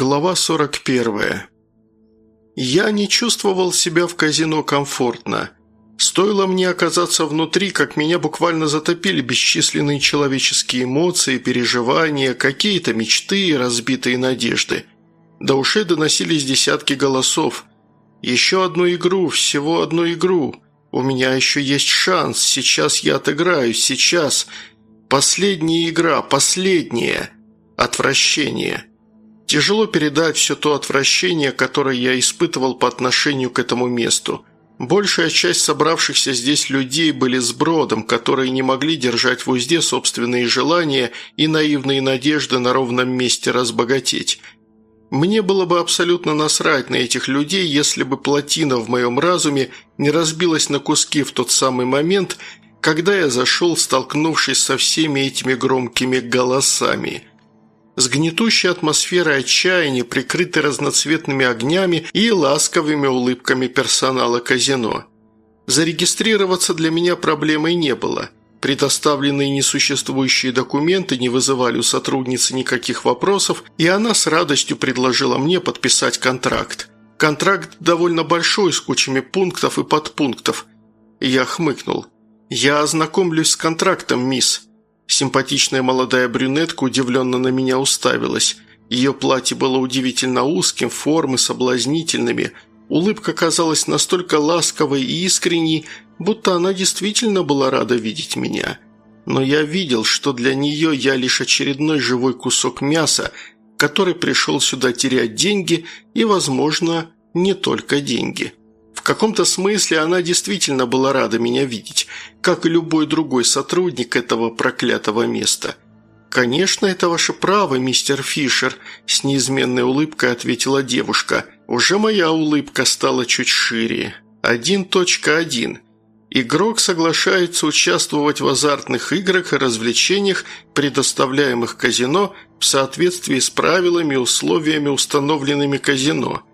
Глава 41. Я не чувствовал себя в казино комфортно. Стоило мне оказаться внутри, как меня буквально затопили бесчисленные человеческие эмоции, переживания, какие-то мечты и разбитые надежды. До ушей доносились десятки голосов. «Еще одну игру, всего одну игру. У меня еще есть шанс, сейчас я отыграюсь, сейчас. Последняя игра, последняя. Отвращение». Тяжело передать все то отвращение, которое я испытывал по отношению к этому месту. Большая часть собравшихся здесь людей были сбродом, которые не могли держать в узде собственные желания и наивные надежды на ровном месте разбогатеть. Мне было бы абсолютно насрать на этих людей, если бы плотина в моем разуме не разбилась на куски в тот самый момент, когда я зашел, столкнувшись со всеми этими громкими голосами – с гнетущей атмосферой отчаяния, прикрытой разноцветными огнями и ласковыми улыбками персонала казино. Зарегистрироваться для меня проблемой не было. Предоставленные несуществующие документы не вызывали у сотрудницы никаких вопросов, и она с радостью предложила мне подписать контракт. Контракт довольно большой, с кучами пунктов и подпунктов. Я хмыкнул. «Я ознакомлюсь с контрактом, мисс», Симпатичная молодая брюнетка удивленно на меня уставилась. Ее платье было удивительно узким, формы соблазнительными. Улыбка казалась настолько ласковой и искренней, будто она действительно была рада видеть меня. Но я видел, что для нее я лишь очередной живой кусок мяса, который пришел сюда терять деньги и, возможно, не только деньги. Каком-то смысле она действительно была рада меня видеть, как и любой другой сотрудник этого проклятого места. «Конечно, это ваше право, мистер Фишер», – с неизменной улыбкой ответила девушка. «Уже моя улыбка стала чуть шире. 1.1. Игрок соглашается участвовать в азартных играх и развлечениях, предоставляемых казино в соответствии с правилами и условиями, установленными казино.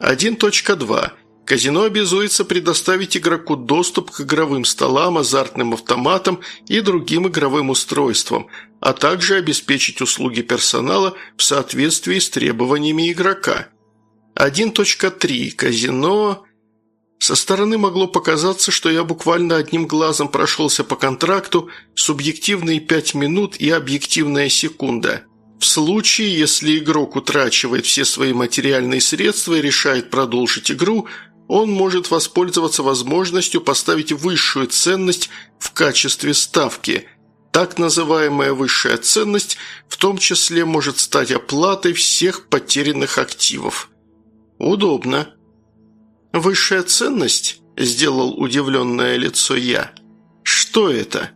1.2. Казино обязуется предоставить игроку доступ к игровым столам, азартным автоматам и другим игровым устройствам, а также обеспечить услуги персонала в соответствии с требованиями игрока. 1.3. Казино... Со стороны могло показаться, что я буквально одним глазом прошелся по контракту, субъективные 5 минут и объективная секунда. В случае, если игрок утрачивает все свои материальные средства и решает продолжить игру – он может воспользоваться возможностью поставить высшую ценность в качестве ставки. Так называемая высшая ценность в том числе может стать оплатой всех потерянных активов. Удобно. «Высшая ценность?» – сделал удивленное лицо я. «Что это?»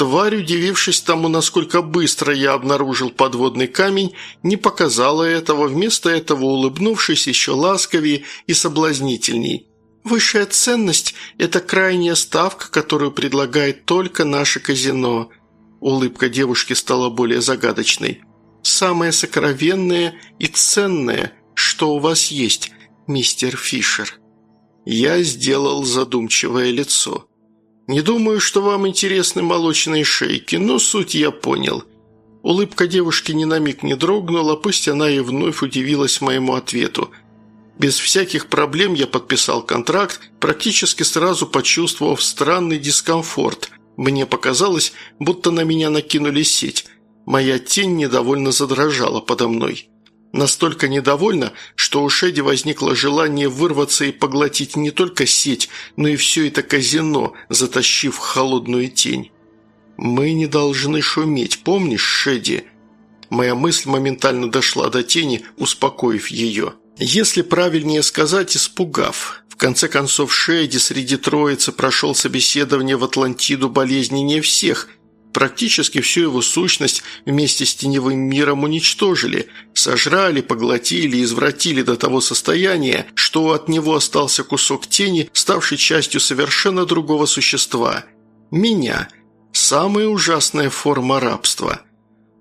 Тварь, удивившись тому, насколько быстро я обнаружил подводный камень, не показала этого, вместо этого улыбнувшись еще ласковее и соблазнительней. «Высшая ценность – это крайняя ставка, которую предлагает только наше казино». Улыбка девушки стала более загадочной. «Самое сокровенное и ценное, что у вас есть, мистер Фишер». Я сделал задумчивое лицо. «Не думаю, что вам интересны молочные шейки, но суть я понял». Улыбка девушки ни на миг не дрогнула, пусть она и вновь удивилась моему ответу. Без всяких проблем я подписал контракт, практически сразу почувствовав странный дискомфорт. Мне показалось, будто на меня накинули сеть. Моя тень недовольно задрожала подо мной. Настолько недовольна, что у Шеди возникло желание вырваться и поглотить не только сеть, но и все это казино, затащив холодную тень. «Мы не должны шуметь, помнишь, Шеди?» Моя мысль моментально дошла до тени, успокоив ее. Если правильнее сказать, испугав. В конце концов, Шеди среди троицы прошел собеседование в Атлантиду болезненнее всех – Практически всю его сущность вместе с теневым миром уничтожили, сожрали, поглотили, извратили до того состояния, что от него остался кусок тени, ставший частью совершенно другого существа. Меня. Самая ужасная форма рабства.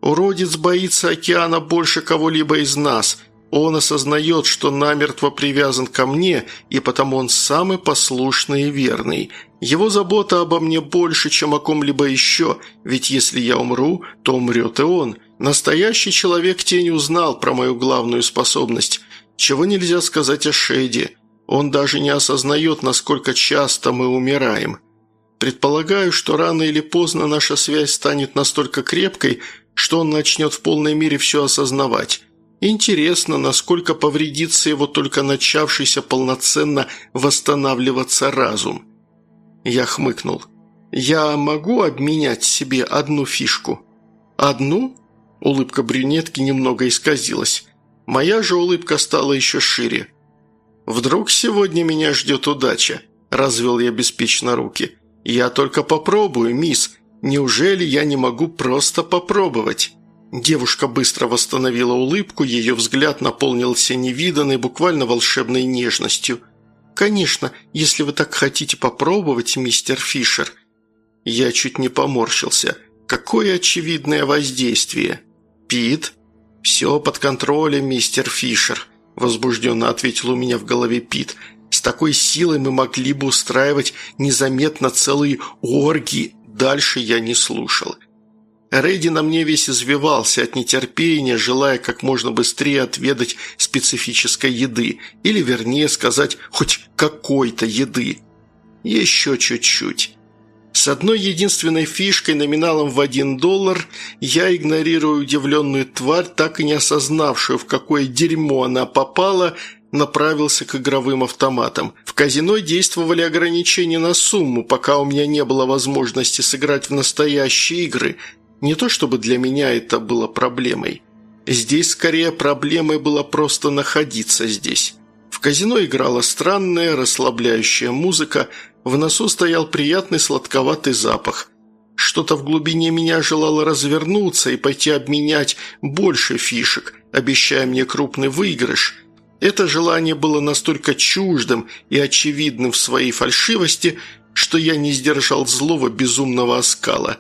Уродец боится океана больше кого-либо из нас – он осознает, что намертво привязан ко мне, и потому он самый послушный и верный. Его забота обо мне больше, чем о ком-либо еще, ведь если я умру, то умрет и он. Настоящий человек-тень узнал про мою главную способность, чего нельзя сказать о Шеди. Он даже не осознает, насколько часто мы умираем. Предполагаю, что рано или поздно наша связь станет настолько крепкой, что он начнет в полной мере все осознавать. Интересно, насколько повредится его только начавшийся полноценно восстанавливаться разум. Я хмыкнул. «Я могу обменять себе одну фишку?» «Одну?» Улыбка брюнетки немного исказилась. Моя же улыбка стала еще шире. «Вдруг сегодня меня ждет удача?» – развел я беспечно руки. «Я только попробую, мисс. Неужели я не могу просто попробовать?» Девушка быстро восстановила улыбку, ее взгляд наполнился невиданной, буквально волшебной нежностью. «Конечно, если вы так хотите попробовать, мистер Фишер». Я чуть не поморщился. Какое очевидное воздействие. «Пит?» «Все под контролем, мистер Фишер», – возбужденно ответил у меня в голове Пит. «С такой силой мы могли бы устраивать незаметно целые оргии». Дальше я не слушал. Рэдди на мне весь извивался от нетерпения, желая как можно быстрее отведать специфической еды, или, вернее сказать, хоть какой-то еды. Еще чуть-чуть. С одной единственной фишкой номиналом в один доллар я игнорирую удивленную тварь, так и не осознавшую, в какое дерьмо она попала, направился к игровым автоматам. В казино действовали ограничения на сумму, пока у меня не было возможности сыграть в настоящие игры. Не то чтобы для меня это было проблемой. Здесь скорее проблемой было просто находиться здесь. В казино играла странная, расслабляющая музыка, в носу стоял приятный сладковатый запах. Что-то в глубине меня желало развернуться и пойти обменять больше фишек, обещая мне крупный выигрыш. Это желание было настолько чуждым и очевидным в своей фальшивости, что я не сдержал злого безумного оскала.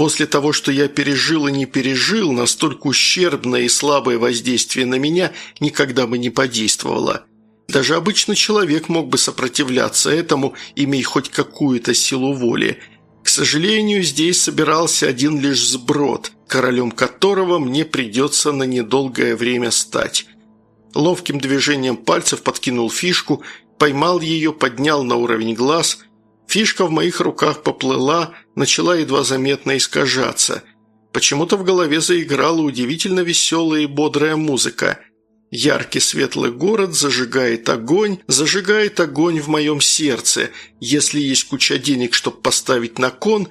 После того, что я пережил и не пережил, настолько ущербное и слабое воздействие на меня никогда бы не подействовало. Даже обычный человек мог бы сопротивляться этому, имея хоть какую-то силу воли. К сожалению, здесь собирался один лишь сброд, королем которого мне придется на недолгое время стать. Ловким движением пальцев подкинул фишку, поймал ее, поднял на уровень глаз. Фишка в моих руках поплыла, начала едва заметно искажаться. Почему-то в голове заиграла удивительно веселая и бодрая музыка – Яркий светлый город зажигает огонь, зажигает огонь в моем сердце. Если есть куча денег, чтобы поставить на кон,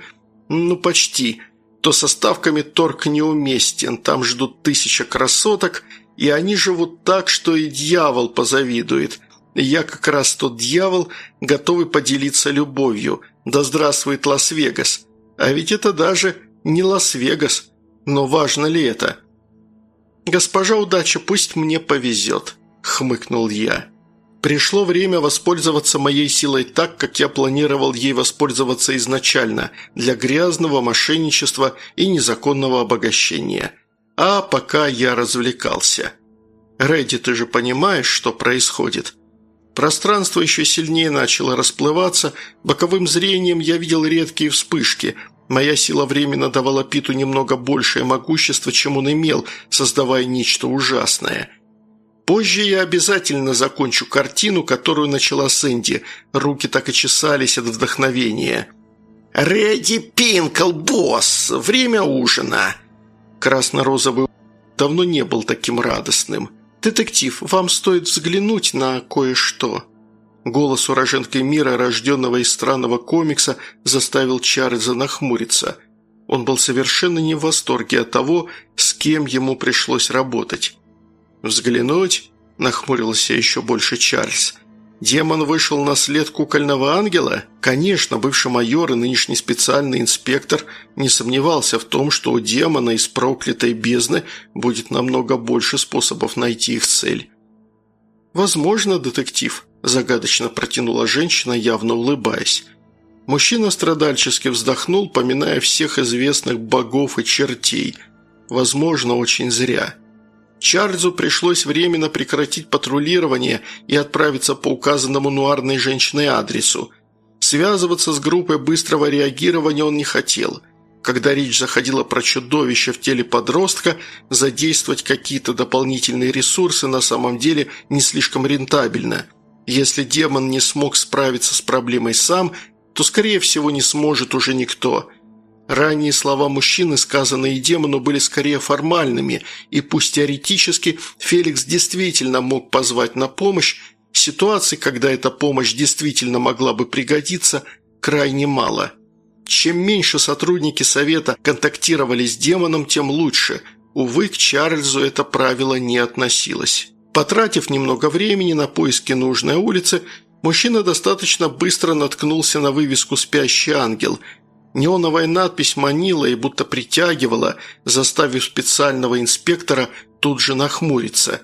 ну почти, то со ставками торг неуместен, там ждут тысяча красоток, и они живут так, что и дьявол позавидует. Я как раз тот дьявол, готовый поделиться любовью. Да здравствует Лас-Вегас. А ведь это даже не Лас-Вегас. Но важно ли это?» «Госпожа удача, пусть мне повезет», – хмыкнул я. Пришло время воспользоваться моей силой так, как я планировал ей воспользоваться изначально, для грязного мошенничества и незаконного обогащения. А пока я развлекался. Рэдди, ты же понимаешь, что происходит? Пространство еще сильнее начало расплываться, боковым зрением я видел редкие вспышки – Моя сила временно давала Питу немного большее могущество, чем он имел, создавая нечто ужасное. Позже я обязательно закончу картину, которую начала Сэнди. Руки так и чесались от вдохновения. «Редди Пинкл, босс! Время ужина!» Красно-розовый давно не был таким радостным. «Детектив, вам стоит взглянуть на кое-что». Голос уроженки мира, рожденного из странного комикса, заставил Чарльза нахмуриться. Он был совершенно не в восторге от того, с кем ему пришлось работать. «Взглянуть?» – нахмурился еще больше Чарльз. «Демон вышел на след кукольного ангела?» Конечно, бывший майор и нынешний специальный инспектор не сомневался в том, что у демона из проклятой бездны будет намного больше способов найти их цель. «Возможно, детектив», – загадочно протянула женщина, явно улыбаясь. Мужчина страдальчески вздохнул, поминая всех известных богов и чертей. Возможно, очень зря. Чарльзу пришлось временно прекратить патрулирование и отправиться по указанному нуарной женщиной адресу. Связываться с группой быстрого реагирования он не хотел. Когда речь заходила про чудовище в теле подростка, задействовать какие-то дополнительные ресурсы на самом деле не слишком рентабельно. Если демон не смог справиться с проблемой сам, то, скорее всего, не сможет уже никто. Ранние слова мужчины, сказанные демону, были скорее формальными, и пусть теоретически Феликс действительно мог позвать на помощь, ситуаций, когда эта помощь действительно могла бы пригодиться, крайне мало – чем меньше сотрудники совета контактировали с демоном, тем лучше. Увы, к Чарльзу это правило не относилось. Потратив немного времени на поиски нужной улицы, мужчина достаточно быстро наткнулся на вывеску «Спящий ангел». Неоновая надпись манила и будто притягивала, заставив специального инспектора тут же нахмуриться.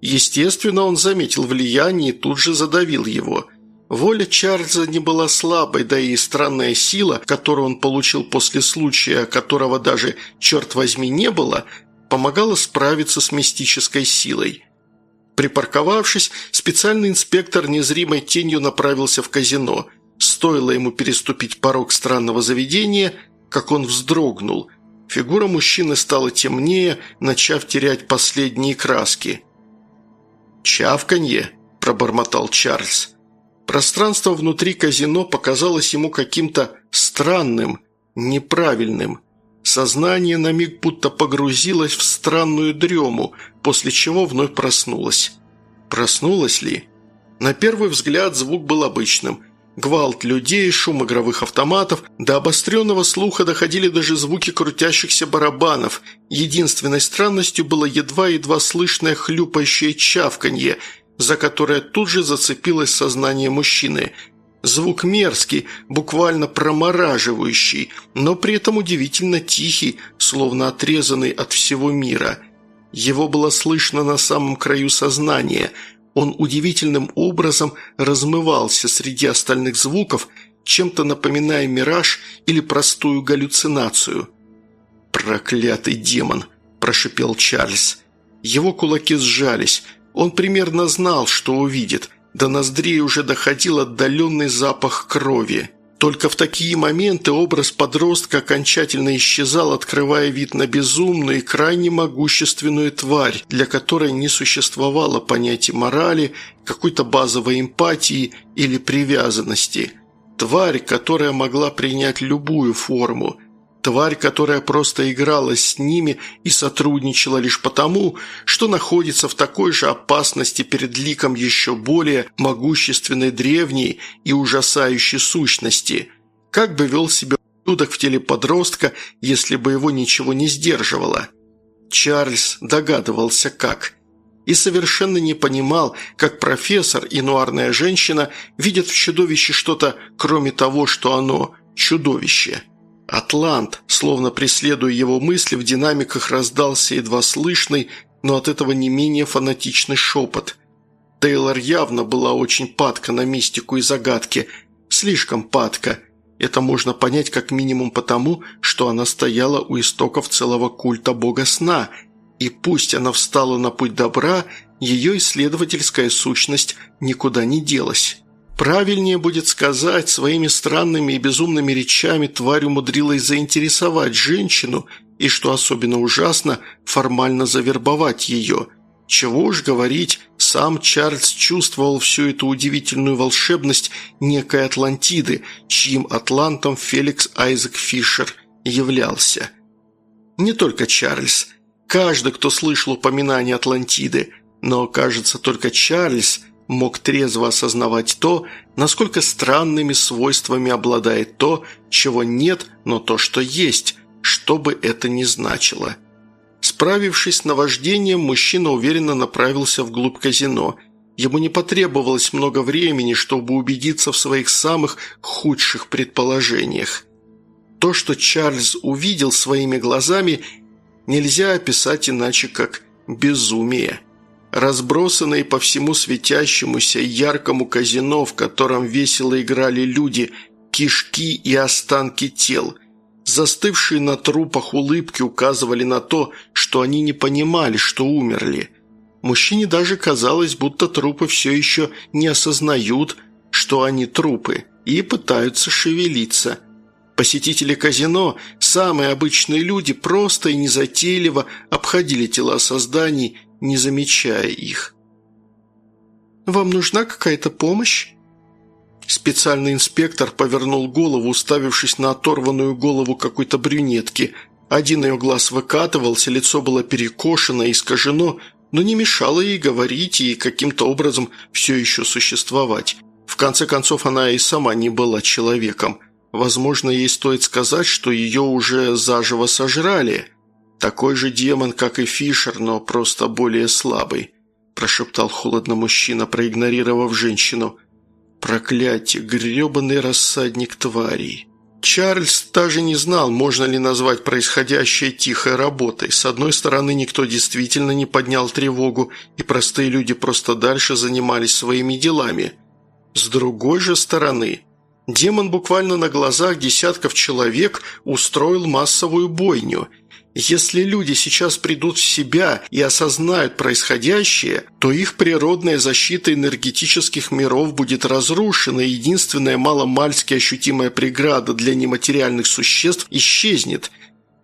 Естественно, он заметил влияние и тут же задавил его – Воля Чарльза не была слабой, да и странная сила, которую он получил после случая, которого даже, черт возьми, не было, помогала справиться с мистической силой. Припарковавшись, специальный инспектор незримой тенью направился в казино. Стоило ему переступить порог странного заведения, как он вздрогнул. Фигура мужчины стала темнее, начав терять последние краски. «Чавканье», – пробормотал Чарльз. Пространство внутри казино показалось ему каким-то странным, неправильным. Сознание на миг будто погрузилось в странную дрему, после чего вновь проснулось. Проснулось ли? На первый взгляд звук был обычным. Гвалт людей, шум игровых автоматов, до обостренного слуха доходили даже звуки крутящихся барабанов. Единственной странностью было едва-едва слышное хлюпающее чавканье – за которое тут же зацепилось сознание мужчины. Звук мерзкий, буквально промораживающий, но при этом удивительно тихий, словно отрезанный от всего мира. Его было слышно на самом краю сознания. Он удивительным образом размывался среди остальных звуков, чем-то напоминая мираж или простую галлюцинацию. «Проклятый демон!» – прошипел Чарльз. Его кулаки сжались – он примерно знал, что увидит. До ноздрей уже доходил отдаленный запах крови. Только в такие моменты образ подростка окончательно исчезал, открывая вид на безумную и крайне могущественную тварь, для которой не существовало понятия морали, какой-то базовой эмпатии или привязанности. Тварь, которая могла принять любую форму – Тварь, которая просто играла с ними и сотрудничала лишь потому, что находится в такой же опасности перед ликом еще более могущественной древней и ужасающей сущности. Как бы вел себя ублюдок в теле подростка, если бы его ничего не сдерживало? Чарльз догадывался как. И совершенно не понимал, как профессор и нуарная женщина видят в чудовище что-то, кроме того, что оно – чудовище. «Атлант», словно преследуя его мысли, в динамиках раздался едва слышный, но от этого не менее фанатичный шепот. Тейлор явно была очень падка на мистику и загадки. Слишком падка. Это можно понять как минимум потому, что она стояла у истоков целого культа бога сна, и пусть она встала на путь добра, ее исследовательская сущность никуда не делась. Правильнее будет сказать, своими странными и безумными речами тварь умудрилась заинтересовать женщину и, что особенно ужасно, формально завербовать ее. Чего уж говорить, сам Чарльз чувствовал всю эту удивительную волшебность некой Атлантиды, чьим атлантом Феликс Айзек Фишер являлся. Не только Чарльз. Каждый, кто слышал упоминание Атлантиды, но, кажется, только Чарльз – мог трезво осознавать то, насколько странными свойствами обладает то, чего нет, но то, что есть, что бы это ни значило. Справившись с наваждением, мужчина уверенно направился вглубь казино. Ему не потребовалось много времени, чтобы убедиться в своих самых худших предположениях. То, что Чарльз увидел своими глазами, нельзя описать иначе, как безумие разбросанные по всему светящемуся яркому казино, в котором весело играли люди, кишки и останки тел. Застывшие на трупах улыбки указывали на то, что они не понимали, что умерли. Мужчине даже казалось, будто трупы все еще не осознают, что они трупы, и пытаются шевелиться – Посетители казино, самые обычные люди, просто и незатейливо обходили тела созданий, не замечая их. «Вам нужна какая-то помощь?» Специальный инспектор повернул голову, уставившись на оторванную голову какой-то брюнетки. Один ее глаз выкатывался, лицо было перекошено и искажено, но не мешало ей говорить и каким-то образом все еще существовать. В конце концов, она и сама не была человеком. Возможно, ей стоит сказать, что ее уже заживо сожрали. Такой же демон, как и Фишер, но просто более слабый», – прошептал холодно мужчина, проигнорировав женщину. «Проклятие, гребаный рассадник тварей». Чарльз даже не знал, можно ли назвать происходящее тихой работой. С одной стороны, никто действительно не поднял тревогу, и простые люди просто дальше занимались своими делами. С другой же стороны, демон буквально на глазах десятков человек устроил массовую бойню – если люди сейчас придут в себя и осознают происходящее, то их природная защита энергетических миров будет разрушена, и единственная маломальски ощутимая преграда для нематериальных существ исчезнет.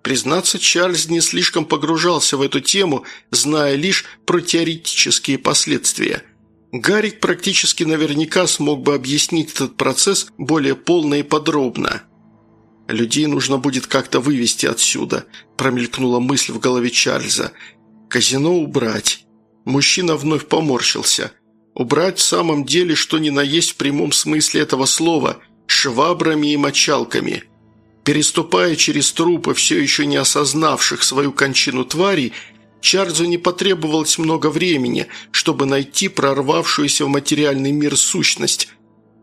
Признаться, Чарльз не слишком погружался в эту тему, зная лишь про теоретические последствия. Гарик практически наверняка смог бы объяснить этот процесс более полно и подробно. «Людей нужно будет как-то вывести отсюда», – промелькнула мысль в голове Чарльза. «Казино убрать». Мужчина вновь поморщился. «Убрать в самом деле, что ни на есть в прямом смысле этого слова, швабрами и мочалками». Переступая через трупы, все еще не осознавших свою кончину тварей, Чарльзу не потребовалось много времени, чтобы найти прорвавшуюся в материальный мир сущность,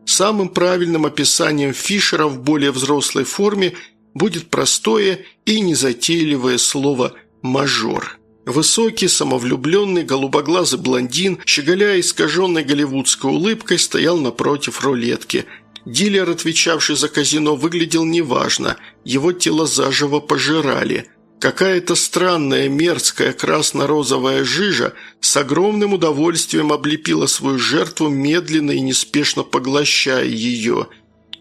Самым правильным описанием Фишера в более взрослой форме будет простое и незатейливое слово «мажор». Высокий, самовлюбленный, голубоглазый блондин, щеголяя искаженной голливудской улыбкой, стоял напротив рулетки. Дилер, отвечавший за казино, выглядел неважно, его тело заживо пожирали – Какая-то странная, мерзкая красно-розовая жижа с огромным удовольствием облепила свою жертву, медленно и неспешно поглощая ее.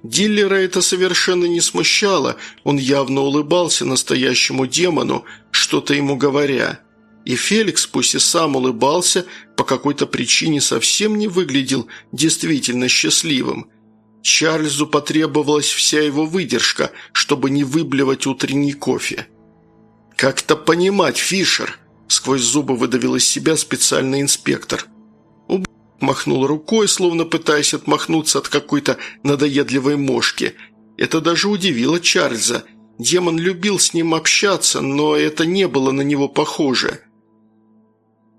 Диллера это совершенно не смущало, он явно улыбался настоящему демону, что-то ему говоря. И Феликс, пусть и сам улыбался, по какой-то причине совсем не выглядел действительно счастливым. Чарльзу потребовалась вся его выдержка, чтобы не выблевать утренний кофе. «Как-то понимать, Фишер!» – сквозь зубы выдавил из себя специальный инспектор. Уб махнул рукой, словно пытаясь отмахнуться от какой-то надоедливой мошки. Это даже удивило Чарльза. Демон любил с ним общаться, но это не было на него похоже.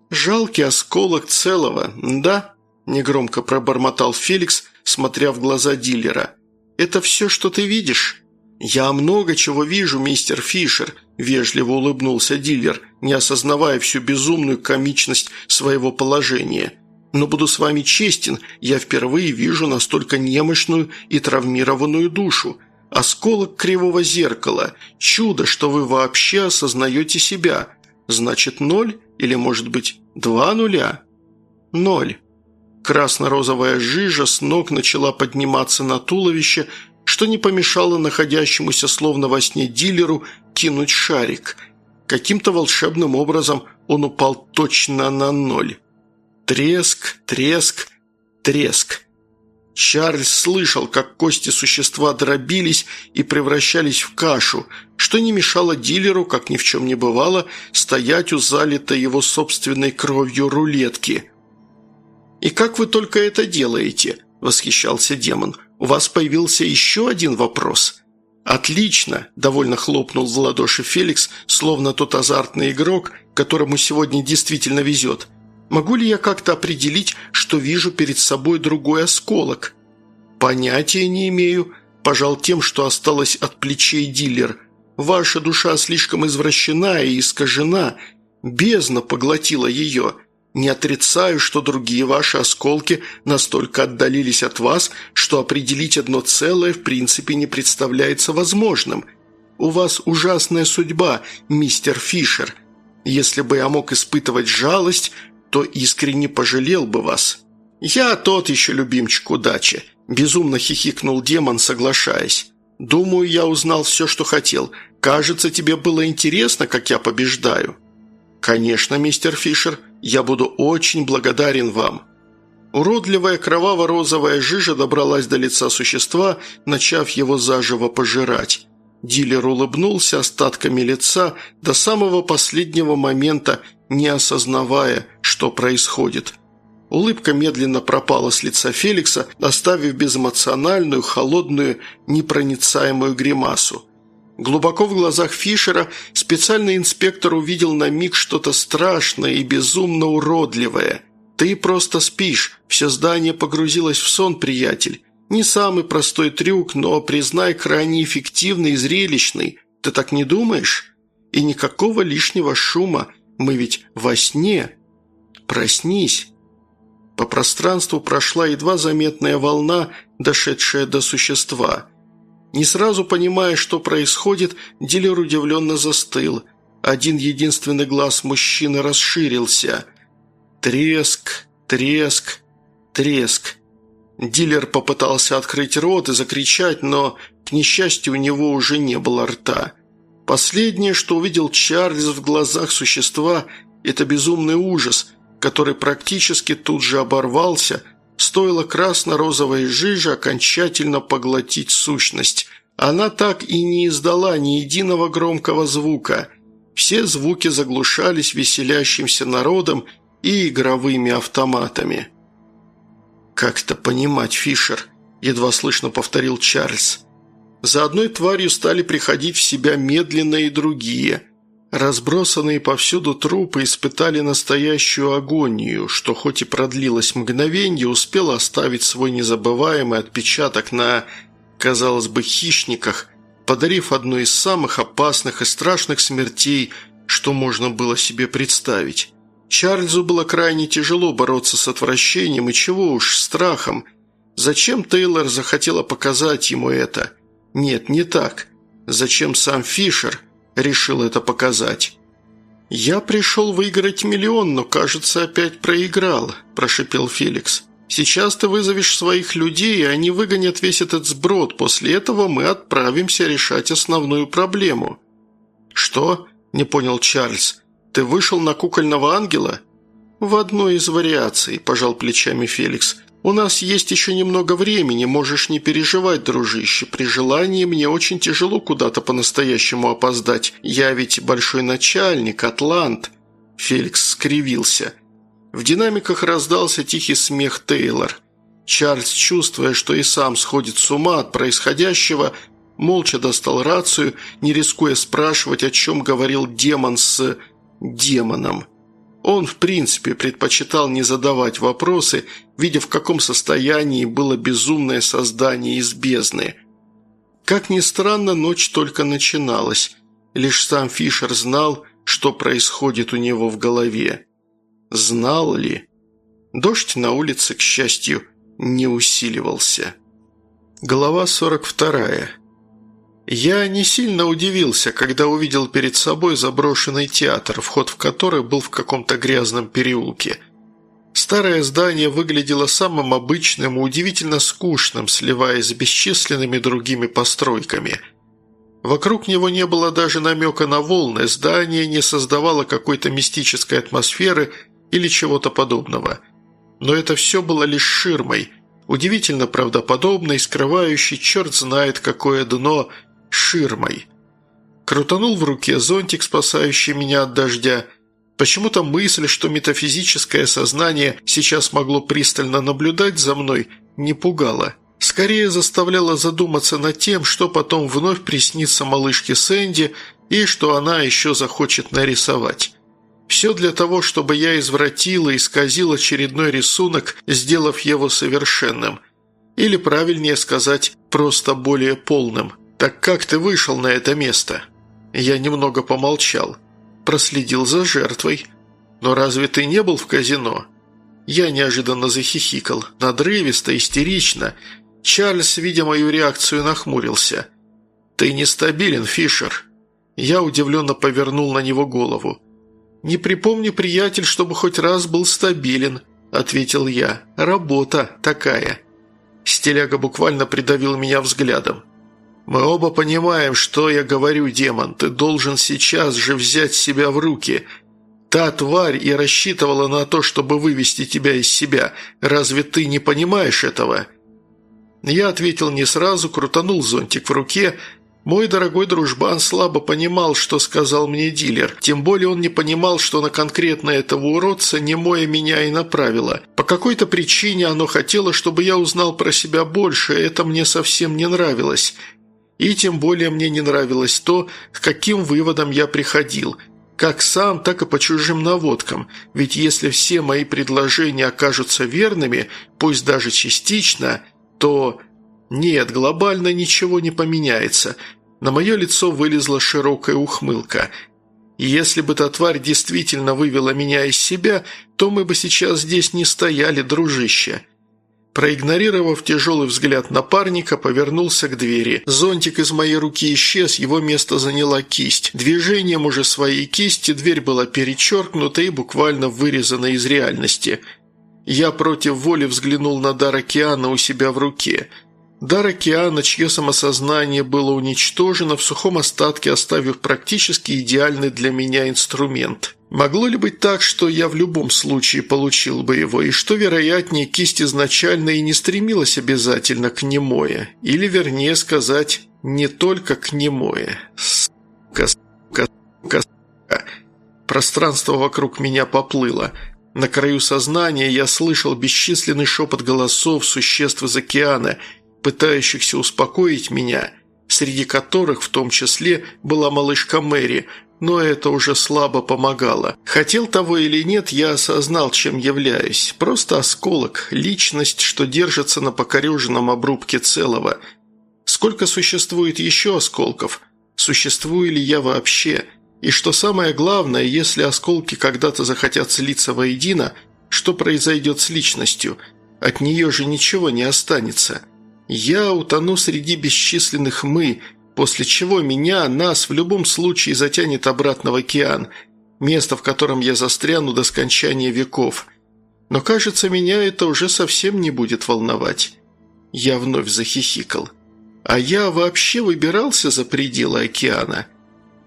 «Жалкий осколок целого, да?» – негромко пробормотал Феликс, смотря в глаза дилера. «Это все, что ты видишь?» «Я много чего вижу, мистер Фишер», – вежливо улыбнулся дилер, не осознавая всю безумную комичность своего положения. «Но буду с вами честен, я впервые вижу настолько немощную и травмированную душу. Осколок кривого зеркала. Чудо, что вы вообще осознаете себя. Значит, ноль или, может быть, два нуля?» «Ноль». Красно-розовая жижа с ног начала подниматься на туловище, что не помешало находящемуся словно во сне дилеру кинуть шарик. Каким-то волшебным образом он упал точно на ноль. Треск, треск, треск. Чарльз слышал, как кости существа дробились и превращались в кашу, что не мешало дилеру, как ни в чем не бывало, стоять у залитой его собственной кровью рулетки. «И как вы только это делаете?» – восхищался демон – у вас появился еще один вопрос?» «Отлично!» – довольно хлопнул в ладоши Феликс, словно тот азартный игрок, которому сегодня действительно везет. «Могу ли я как-то определить, что вижу перед собой другой осколок?» «Понятия не имею», – пожал тем, что осталось от плечей дилер. «Ваша душа слишком извращена и искажена. Бездна поглотила ее. Не отрицаю, что другие ваши осколки настолько отдалились от вас, что определить одно целое в принципе не представляется возможным. У вас ужасная судьба, мистер Фишер. Если бы я мог испытывать жалость, то искренне пожалел бы вас. Я тот еще любимчик удачи», – безумно хихикнул демон, соглашаясь. Думаю, я узнал все, что хотел. Кажется, тебе было интересно, как я побеждаю». «Конечно, мистер Фишер, я буду очень благодарен вам». Уродливая кроваво-розовая жижа добралась до лица существа, начав его заживо пожирать. Дилер улыбнулся остатками лица до самого последнего момента, не осознавая, что происходит. Улыбка медленно пропала с лица Феликса, оставив безэмоциональную, холодную, непроницаемую гримасу. Глубоко в глазах Фишера специальный инспектор увидел на миг что-то страшное и безумно уродливое. «Ты просто спишь. Все здание погрузилось в сон, приятель. Не самый простой трюк, но, признай, крайне эффективный и зрелищный. Ты так не думаешь? И никакого лишнего шума. Мы ведь во сне. Проснись». По пространству прошла едва заметная волна, дошедшая до существа. Не сразу понимая, что происходит, дилер удивленно застыл. Один единственный глаз мужчины расширился – Треск, треск, треск. Дилер попытался открыть рот и закричать, но, к несчастью, у него уже не было рта. Последнее, что увидел Чарльз в глазах существа, это безумный ужас, который практически тут же оборвался, стоило красно-розовой жижи окончательно поглотить сущность. Она так и не издала ни единого громкого звука. Все звуки заглушались веселящимся народом и игровыми автоматами. «Как это понимать, Фишер?» – едва слышно повторил Чарльз. «За одной тварью стали приходить в себя медленно и другие. Разбросанные повсюду трупы испытали настоящую агонию, что хоть и продлилось мгновенье, успело оставить свой незабываемый отпечаток на, казалось бы, хищниках, подарив одну из самых опасных и страшных смертей, что можно было себе представить». Чарльзу было крайне тяжело бороться с отвращением и чего уж, страхом. Зачем Тейлор захотела показать ему это? Нет, не так. Зачем сам Фишер решил это показать? «Я пришел выиграть миллион, но, кажется, опять проиграл», – прошипел Феликс. «Сейчас ты вызовешь своих людей, и они выгонят весь этот сброд. После этого мы отправимся решать основную проблему». «Что?» – не понял Чарльз. «Ты вышел на кукольного ангела?» «В одной из вариаций», – пожал плечами Феликс. «У нас есть еще немного времени, можешь не переживать, дружище. При желании мне очень тяжело куда-то по-настоящему опоздать. Я ведь большой начальник, атлант». Феликс скривился. В динамиках раздался тихий смех Тейлор. Чарльз, чувствуя, что и сам сходит с ума от происходящего, молча достал рацию, не рискуя спрашивать, о чем говорил демон с демоном. Он, в принципе, предпочитал не задавать вопросы, видя, в каком состоянии было безумное создание из бездны. Как ни странно, ночь только начиналась. Лишь сам Фишер знал, что происходит у него в голове. Знал ли? Дождь на улице, к счастью, не усиливался. Глава 42. Я не сильно удивился, когда увидел перед собой заброшенный театр, вход в который был в каком-то грязном переулке. Старое здание выглядело самым обычным и удивительно скучным, сливаясь с бесчисленными другими постройками. Вокруг него не было даже намека на волны, здание не создавало какой-то мистической атмосферы или чего-то подобного. Но это все было лишь ширмой, удивительно правдоподобной, скрывающей черт знает какое дно – ширмой. Крутанул в руке зонтик, спасающий меня от дождя. Почему-то мысль, что метафизическое сознание сейчас могло пристально наблюдать за мной, не пугала. Скорее заставляла задуматься над тем, что потом вновь приснится малышке Сэнди и что она еще захочет нарисовать. Все для того, чтобы я извратил и исказил очередной рисунок, сделав его совершенным. Или, правильнее сказать, просто более полным – «Так как ты вышел на это место?» Я немного помолчал. Проследил за жертвой. «Но разве ты не был в казино?» Я неожиданно захихикал, надрывисто, истерично. Чарльз, видя мою реакцию, нахмурился. «Ты нестабилен, Фишер». Я удивленно повернул на него голову. «Не припомню, приятель, чтобы хоть раз был стабилен», – ответил я. «Работа такая». Стиляга буквально придавил меня взглядом. «Мы оба понимаем, что я говорю, демон. Ты должен сейчас же взять себя в руки. Та тварь и рассчитывала на то, чтобы вывести тебя из себя. Разве ты не понимаешь этого?» Я ответил не сразу, крутанул зонтик в руке. Мой дорогой дружбан слабо понимал, что сказал мне дилер. Тем более он не понимал, что на конкретно этого уродца немое меня и направило. По какой-то причине оно хотело, чтобы я узнал про себя больше, это мне совсем не нравилось. И тем более мне не нравилось то, к каким выводам я приходил. Как сам, так и по чужим наводкам. Ведь если все мои предложения окажутся верными, пусть даже частично – то... Нет, глобально ничего не поменяется. На мое лицо вылезла широкая ухмылка. Если бы та тварь действительно вывела меня из себя, то мы бы сейчас здесь не стояли, дружище. Проигнорировав тяжелый взгляд напарника, повернулся к двери. Зонтик из моей руки исчез, его место заняла кисть. Движением уже своей кисти дверь была перечеркнута и буквально вырезана из реальности – я против воли взглянул на дар океана у себя в руке. Дар океана, чье самосознание было уничтожено, в сухом остатке оставив практически идеальный для меня инструмент. Могло ли быть так, что я в любом случае получил бы его, и что, вероятнее, кисть изначально и не стремилась обязательно к немое, или, вернее сказать, не только к немое. Сука, сука, сука, сука. Пространство вокруг меня поплыло – на краю сознания я слышал бесчисленный шепот голосов существ из океана, пытающихся успокоить меня, среди которых в том числе была малышка Мэри, но это уже слабо помогало. Хотел того или нет, я осознал, чем являюсь. Просто осколок, личность, что держится на покореженном обрубке целого. Сколько существует еще осколков? Существую ли я вообще? И что самое главное, если осколки когда-то захотят слиться воедино, что произойдет с личностью? От нее же ничего не останется. Я утону среди бесчисленных «мы», после чего меня, нас в любом случае затянет обратно в океан, место, в котором я застряну до скончания веков. Но, кажется, меня это уже совсем не будет волновать. Я вновь захихикал. А я вообще выбирался за пределы океана –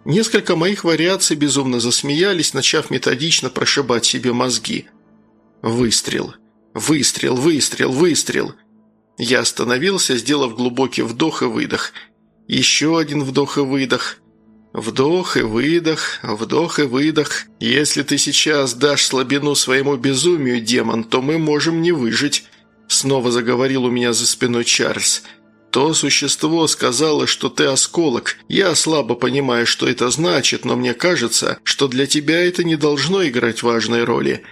Несколько моих вариаций безумно засмеялись, начав методично прошибать себе мозги. Выстрел. Выстрел, выстрел, выстрел. Я остановился, сделав глубокий вдох и выдох. Еще один вдох и выдох. Вдох и выдох, вдох и выдох. Если ты сейчас дашь слабину своему безумию, демон, то мы можем не выжить. Снова заговорил у меня за спиной Чарльз. «То существо сказало, что ты осколок. Я слабо понимаю, что это значит, но мне кажется, что для тебя это не должно играть важной роли».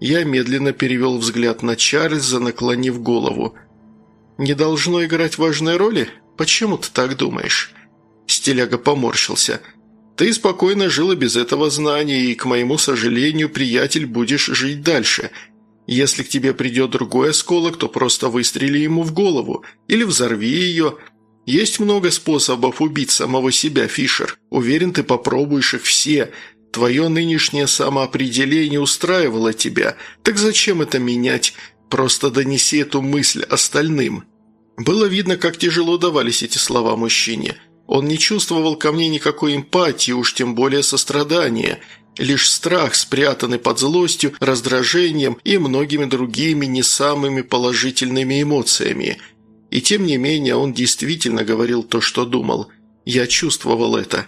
Я медленно перевел взгляд на Чарльза, наклонив голову. «Не должно играть важной роли? Почему ты так думаешь?» Стиляга поморщился. «Ты спокойно жил и без этого знания, и, к моему сожалению, приятель, будешь жить дальше. Если к тебе придет другой осколок, то просто выстрели ему в голову или взорви ее. Есть много способов убить самого себя, Фишер. Уверен, ты попробуешь их все. Твое нынешнее самоопределение устраивало тебя. Так зачем это менять? Просто донеси эту мысль остальным». Было видно, как тяжело давались эти слова мужчине. Он не чувствовал ко мне никакой эмпатии, уж тем более сострадания – Лишь страх, спрятанный под злостью, раздражением и многими другими не самыми положительными эмоциями. И тем не менее он действительно говорил то, что думал. Я чувствовал это.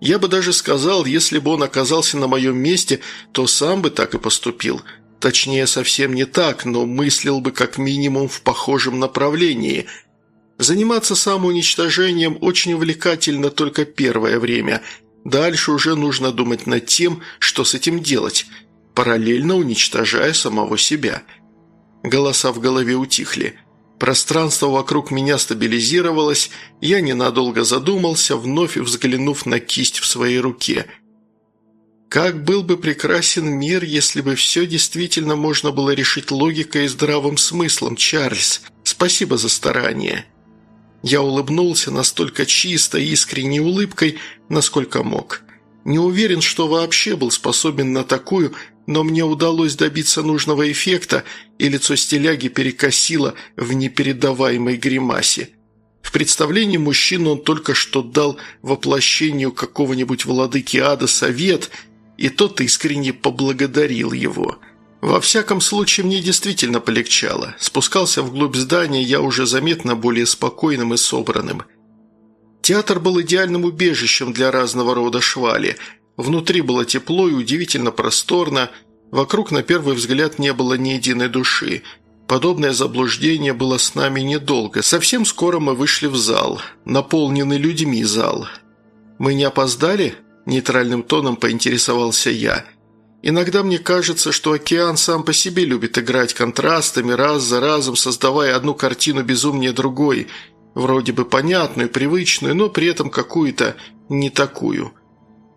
Я бы даже сказал, если бы он оказался на моем месте, то сам бы так и поступил. Точнее, совсем не так, но мыслил бы как минимум в похожем направлении. Заниматься самоуничтожением очень увлекательно только первое время – Дальше уже нужно думать над тем, что с этим делать, параллельно уничтожая самого себя. Голоса в голове утихли. Пространство вокруг меня стабилизировалось, я ненадолго задумался, вновь взглянув на кисть в своей руке. Как был бы прекрасен мир, если бы все действительно можно было решить логикой и здравым смыслом, Чарльз. Спасибо за старание. Я улыбнулся настолько чисто и искренней улыбкой, насколько мог. Не уверен, что вообще был способен на такую, но мне удалось добиться нужного эффекта, и лицо стиляги перекосило в непередаваемой гримасе. В представлении мужчины он только что дал воплощению какого-нибудь владыки ада совет, и тот искренне поблагодарил его. Во всяком случае, мне действительно полегчало. Спускался вглубь здания я уже заметно более спокойным и собранным. Театр был идеальным убежищем для разного рода швали. Внутри было тепло и удивительно просторно, вокруг на первый взгляд не было ни единой души – Подобное заблуждение было с нами недолго. Совсем скоро мы вышли в зал. Наполненный людьми зал. «Мы не опоздали?» – нейтральным тоном поинтересовался я. «Иногда мне кажется, что океан сам по себе любит играть контрастами, раз за разом создавая одну картину безумнее другой, вроде бы понятную, привычную, но при этом какую-то не такую».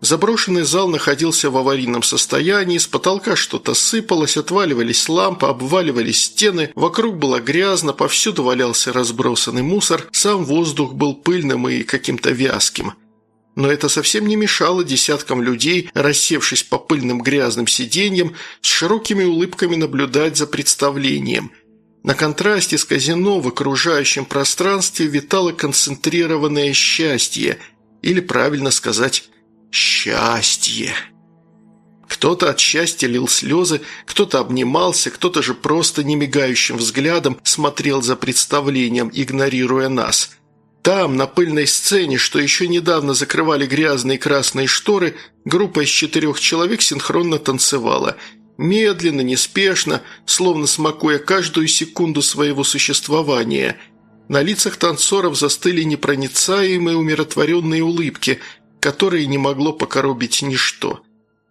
Заброшенный зал находился в аварийном состоянии, с потолка что-то сыпалось, отваливались лампы, обваливались стены, вокруг было грязно, повсюду валялся разбросанный мусор, сам воздух был пыльным и каким-то вязким. Но это совсем не мешало десяткам людей, рассевшись по пыльным грязным сиденьям, с широкими улыбками наблюдать за представлением. На контрасте с казино в окружающем пространстве витало концентрированное счастье, или, правильно сказать, Счастье! Кто-то от счастья лил слезы, кто-то обнимался, кто-то же просто немигающим взглядом смотрел за представлением, игнорируя нас. Там, на пыльной сцене, что еще недавно закрывали грязные красные шторы, группа из четырех человек синхронно танцевала. Медленно, неспешно, словно смакуя каждую секунду своего существования. На лицах танцоров застыли непроницаемые умиротворенные улыбки – которые не могло покоробить ничто.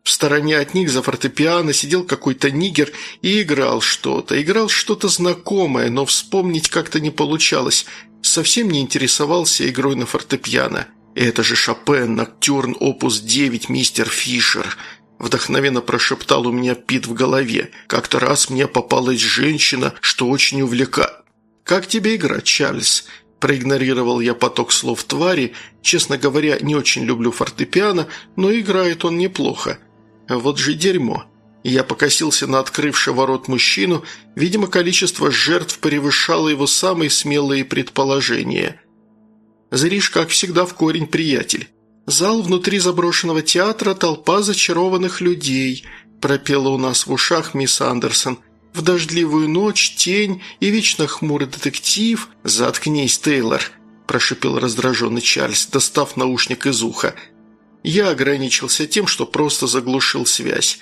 В стороне от них за фортепиано сидел какой-то нигер и играл что-то. Играл что-то знакомое, но вспомнить как-то не получалось. Совсем не интересовался игрой на фортепиано. «Это же Шопен, Ноктюрн, опус 9, мистер Фишер», вдохновенно прошептал у меня Пит в голове. «Как-то раз мне попалась женщина, что очень увлека...» «Как тебе играть, Чарльз?» Проигнорировал я поток слов твари. Честно говоря, не очень люблю фортепиано, но играет он неплохо. Вот же дерьмо. Я покосился на открывший рот мужчину. Видимо, количество жертв превышало его самые смелые предположения. Зришь, как всегда, в корень, приятель. Зал внутри заброшенного театра, толпа зачарованных людей. Пропела у нас в ушах мисс Андерсон – в дождливую ночь, тень и вечно хмурый детектив. Заткнись, Тейлор!» – прошипел раздраженный Чарльз, достав наушник из уха. Я ограничился тем, что просто заглушил связь.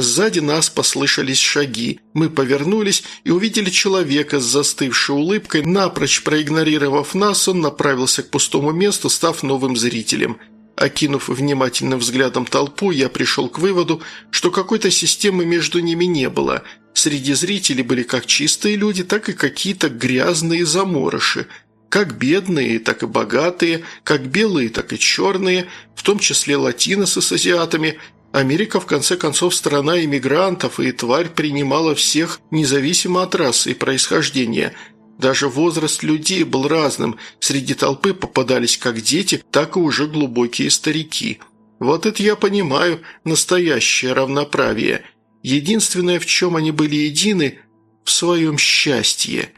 Сзади нас послышались шаги. Мы повернулись и увидели человека с застывшей улыбкой. Напрочь проигнорировав нас, он направился к пустому месту, став новым зрителем. Окинув внимательным взглядом толпу, я пришел к выводу, что какой-то системы между ними не было – Среди зрителей были как чистые люди, так и какие-то грязные заморыши. Как бедные, так и богатые, как белые, так и черные, в том числе латиносы с азиатами. Америка, в конце концов, страна иммигрантов, и тварь принимала всех, независимо от расы и происхождения. Даже возраст людей был разным, среди толпы попадались как дети, так и уже глубокие старики. Вот это я понимаю, настоящее равноправие – Единственное, в чем они были едины – в своем счастье.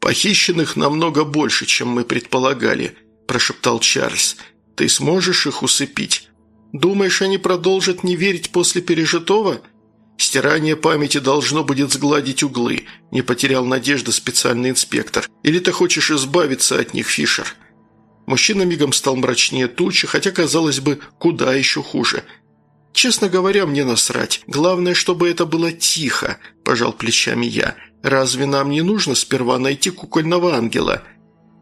«Похищенных намного больше, чем мы предполагали», – прошептал Чарльз. «Ты сможешь их усыпить? Думаешь, они продолжат не верить после пережитого?» «Стирание памяти должно будет сгладить углы», – не потерял надежды специальный инспектор. «Или ты хочешь избавиться от них, Фишер?» Мужчина мигом стал мрачнее тучи, хотя, казалось бы, куда еще хуже – «Честно говоря, мне насрать. Главное, чтобы это было тихо», – пожал плечами я. «Разве нам не нужно сперва найти кукольного ангела?»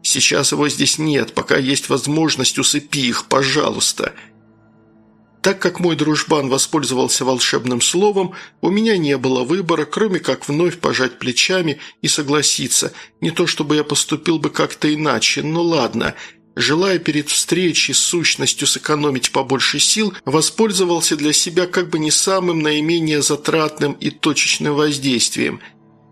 «Сейчас его здесь нет, пока есть возможность, усыпи их, пожалуйста». Так как мой дружбан воспользовался волшебным словом, у меня не было выбора, кроме как вновь пожать плечами и согласиться. Не то чтобы я поступил бы как-то иначе, но ладно – желая перед встречей с сущностью сэкономить побольше сил, воспользовался для себя как бы не самым наименее затратным и точечным воздействием.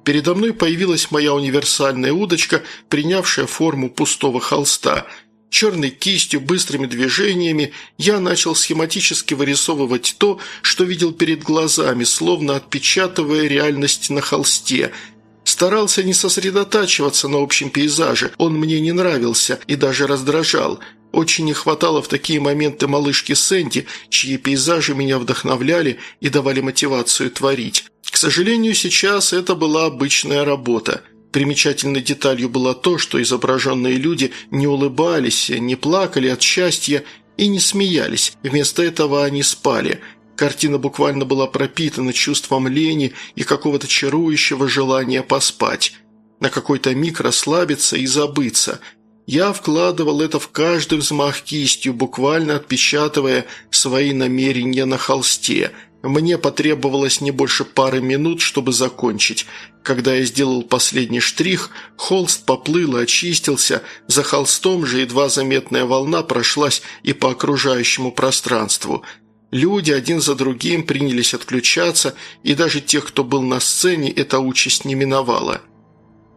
Передо мной появилась моя универсальная удочка, принявшая форму пустого холста. Черной кистью, быстрыми движениями я начал схематически вырисовывать то, что видел перед глазами, словно отпечатывая реальность на холсте – Старался не сосредотачиваться на общем пейзаже, он мне не нравился и даже раздражал. Очень не хватало в такие моменты малышки Сэнди, чьи пейзажи меня вдохновляли и давали мотивацию творить. К сожалению, сейчас это была обычная работа. Примечательной деталью было то, что изображенные люди не улыбались, не плакали от счастья и не смеялись. Вместо этого они спали. Картина буквально была пропитана чувством лени и какого-то чарующего желания поспать. На какой-то миг расслабиться и забыться. Я вкладывал это в каждый взмах кистью, буквально отпечатывая свои намерения на холсте – мне потребовалось не больше пары минут, чтобы закончить. Когда я сделал последний штрих, холст поплыл и очистился, за холстом же едва заметная волна прошлась и по окружающему пространству. Люди один за другим принялись отключаться, и даже тех, кто был на сцене, эта участь не миновала.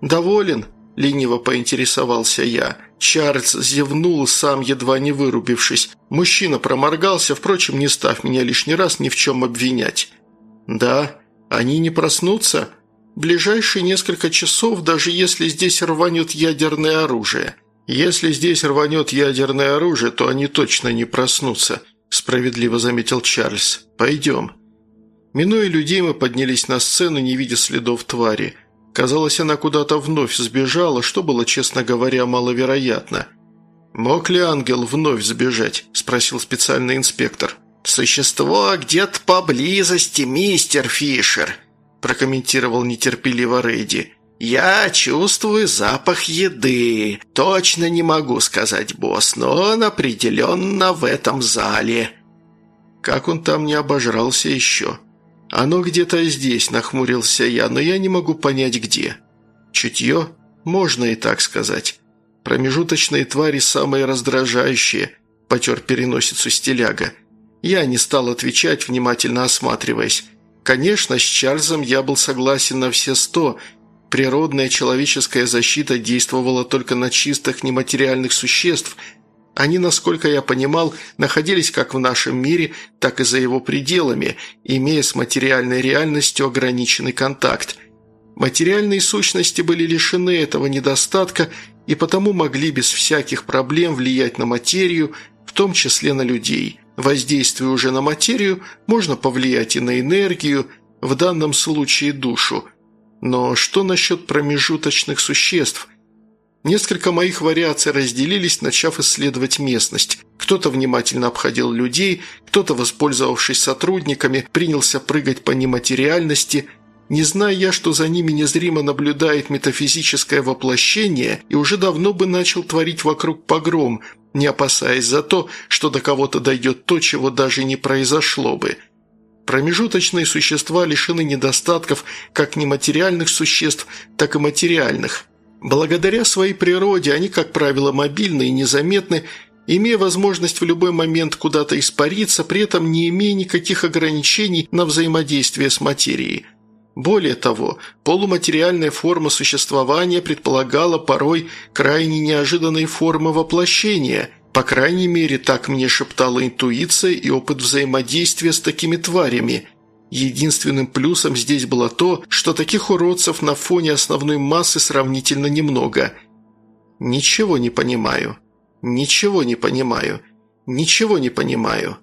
«Доволен?» – лениво поинтересовался я – Чарльз зевнул, сам едва не вырубившись. Мужчина проморгался, впрочем, не став меня лишний раз ни в чем обвинять. «Да, они не проснутся. Ближайшие несколько часов, даже если здесь рванет ядерное оружие. Если здесь рванет ядерное оружие, то они точно не проснутся», справедливо заметил Чарльз. «Пойдем». Минуя людей, мы поднялись на сцену, не видя следов твари – Казалось, она куда-то вновь сбежала, что было, честно говоря, маловероятно. «Мог ли ангел вновь сбежать?» – спросил специальный инспектор. «Существо где-то поблизости, мистер Фишер», – прокомментировал нетерпеливо Рэйди. «Я чувствую запах еды. Точно не могу сказать, босс, но он определенно в этом зале». «Как он там не обожрался еще?» «Оно где-то здесь», – нахмурился я, но я не могу понять, где. «Чутье? Можно и так сказать. Промежуточные твари самые раздражающие», – потер переносицу стиляга. Я не стал отвечать, внимательно осматриваясь. Конечно, с Чарльзом я был согласен на все сто. Природная человеческая защита действовала только на чистых нематериальных существ – они, насколько я понимал, находились как в нашем мире, так и за его пределами, имея с материальной реальностью ограниченный контакт. Материальные сущности были лишены этого недостатка и потому могли без всяких проблем влиять на материю, в том числе на людей. Воздействуя уже на материю, можно повлиять и на энергию, в данном случае душу. Но что насчет промежуточных существ – Несколько моих вариаций разделились, начав исследовать местность. Кто-то внимательно обходил людей, кто-то, воспользовавшись сотрудниками, принялся прыгать по нематериальности. Не зная я, что за ними незримо наблюдает метафизическое воплощение, и уже давно бы начал творить вокруг погром, не опасаясь за то, что до кого-то дойдет то, чего даже не произошло бы. Промежуточные существа лишены недостатков как нематериальных существ, так и материальных – Благодаря своей природе они, как правило, мобильны и незаметны, имея возможность в любой момент куда-то испариться, при этом не имея никаких ограничений на взаимодействие с материей. Более того, полуматериальная форма существования предполагала порой крайне неожиданные формы воплощения. По крайней мере, так мне шептала интуиция и опыт взаимодействия с такими тварями – Единственным плюсом здесь было то, что таких уродцев на фоне основной массы сравнительно немного. Ничего не понимаю. Ничего не понимаю. Ничего не понимаю.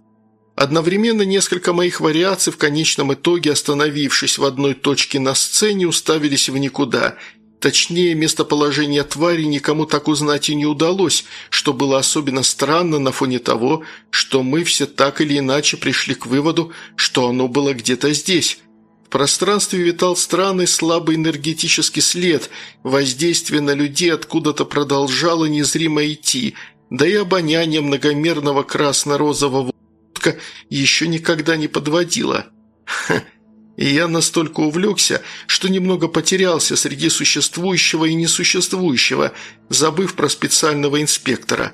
Одновременно несколько моих вариаций в конечном итоге, остановившись в одной точке на сцене, уставились в никуда – Точнее, местоположение твари никому так узнать и не удалось, что было особенно странно на фоне того, что мы все так или иначе пришли к выводу, что оно было где-то здесь. В пространстве витал странный слабый энергетический след, воздействие на людей откуда-то продолжало незримо идти, да и обоняние многомерного красно-розового еще никогда не подводило. Ха, и я настолько увлекся, что немного потерялся среди существующего и несуществующего, забыв про специального инспектора.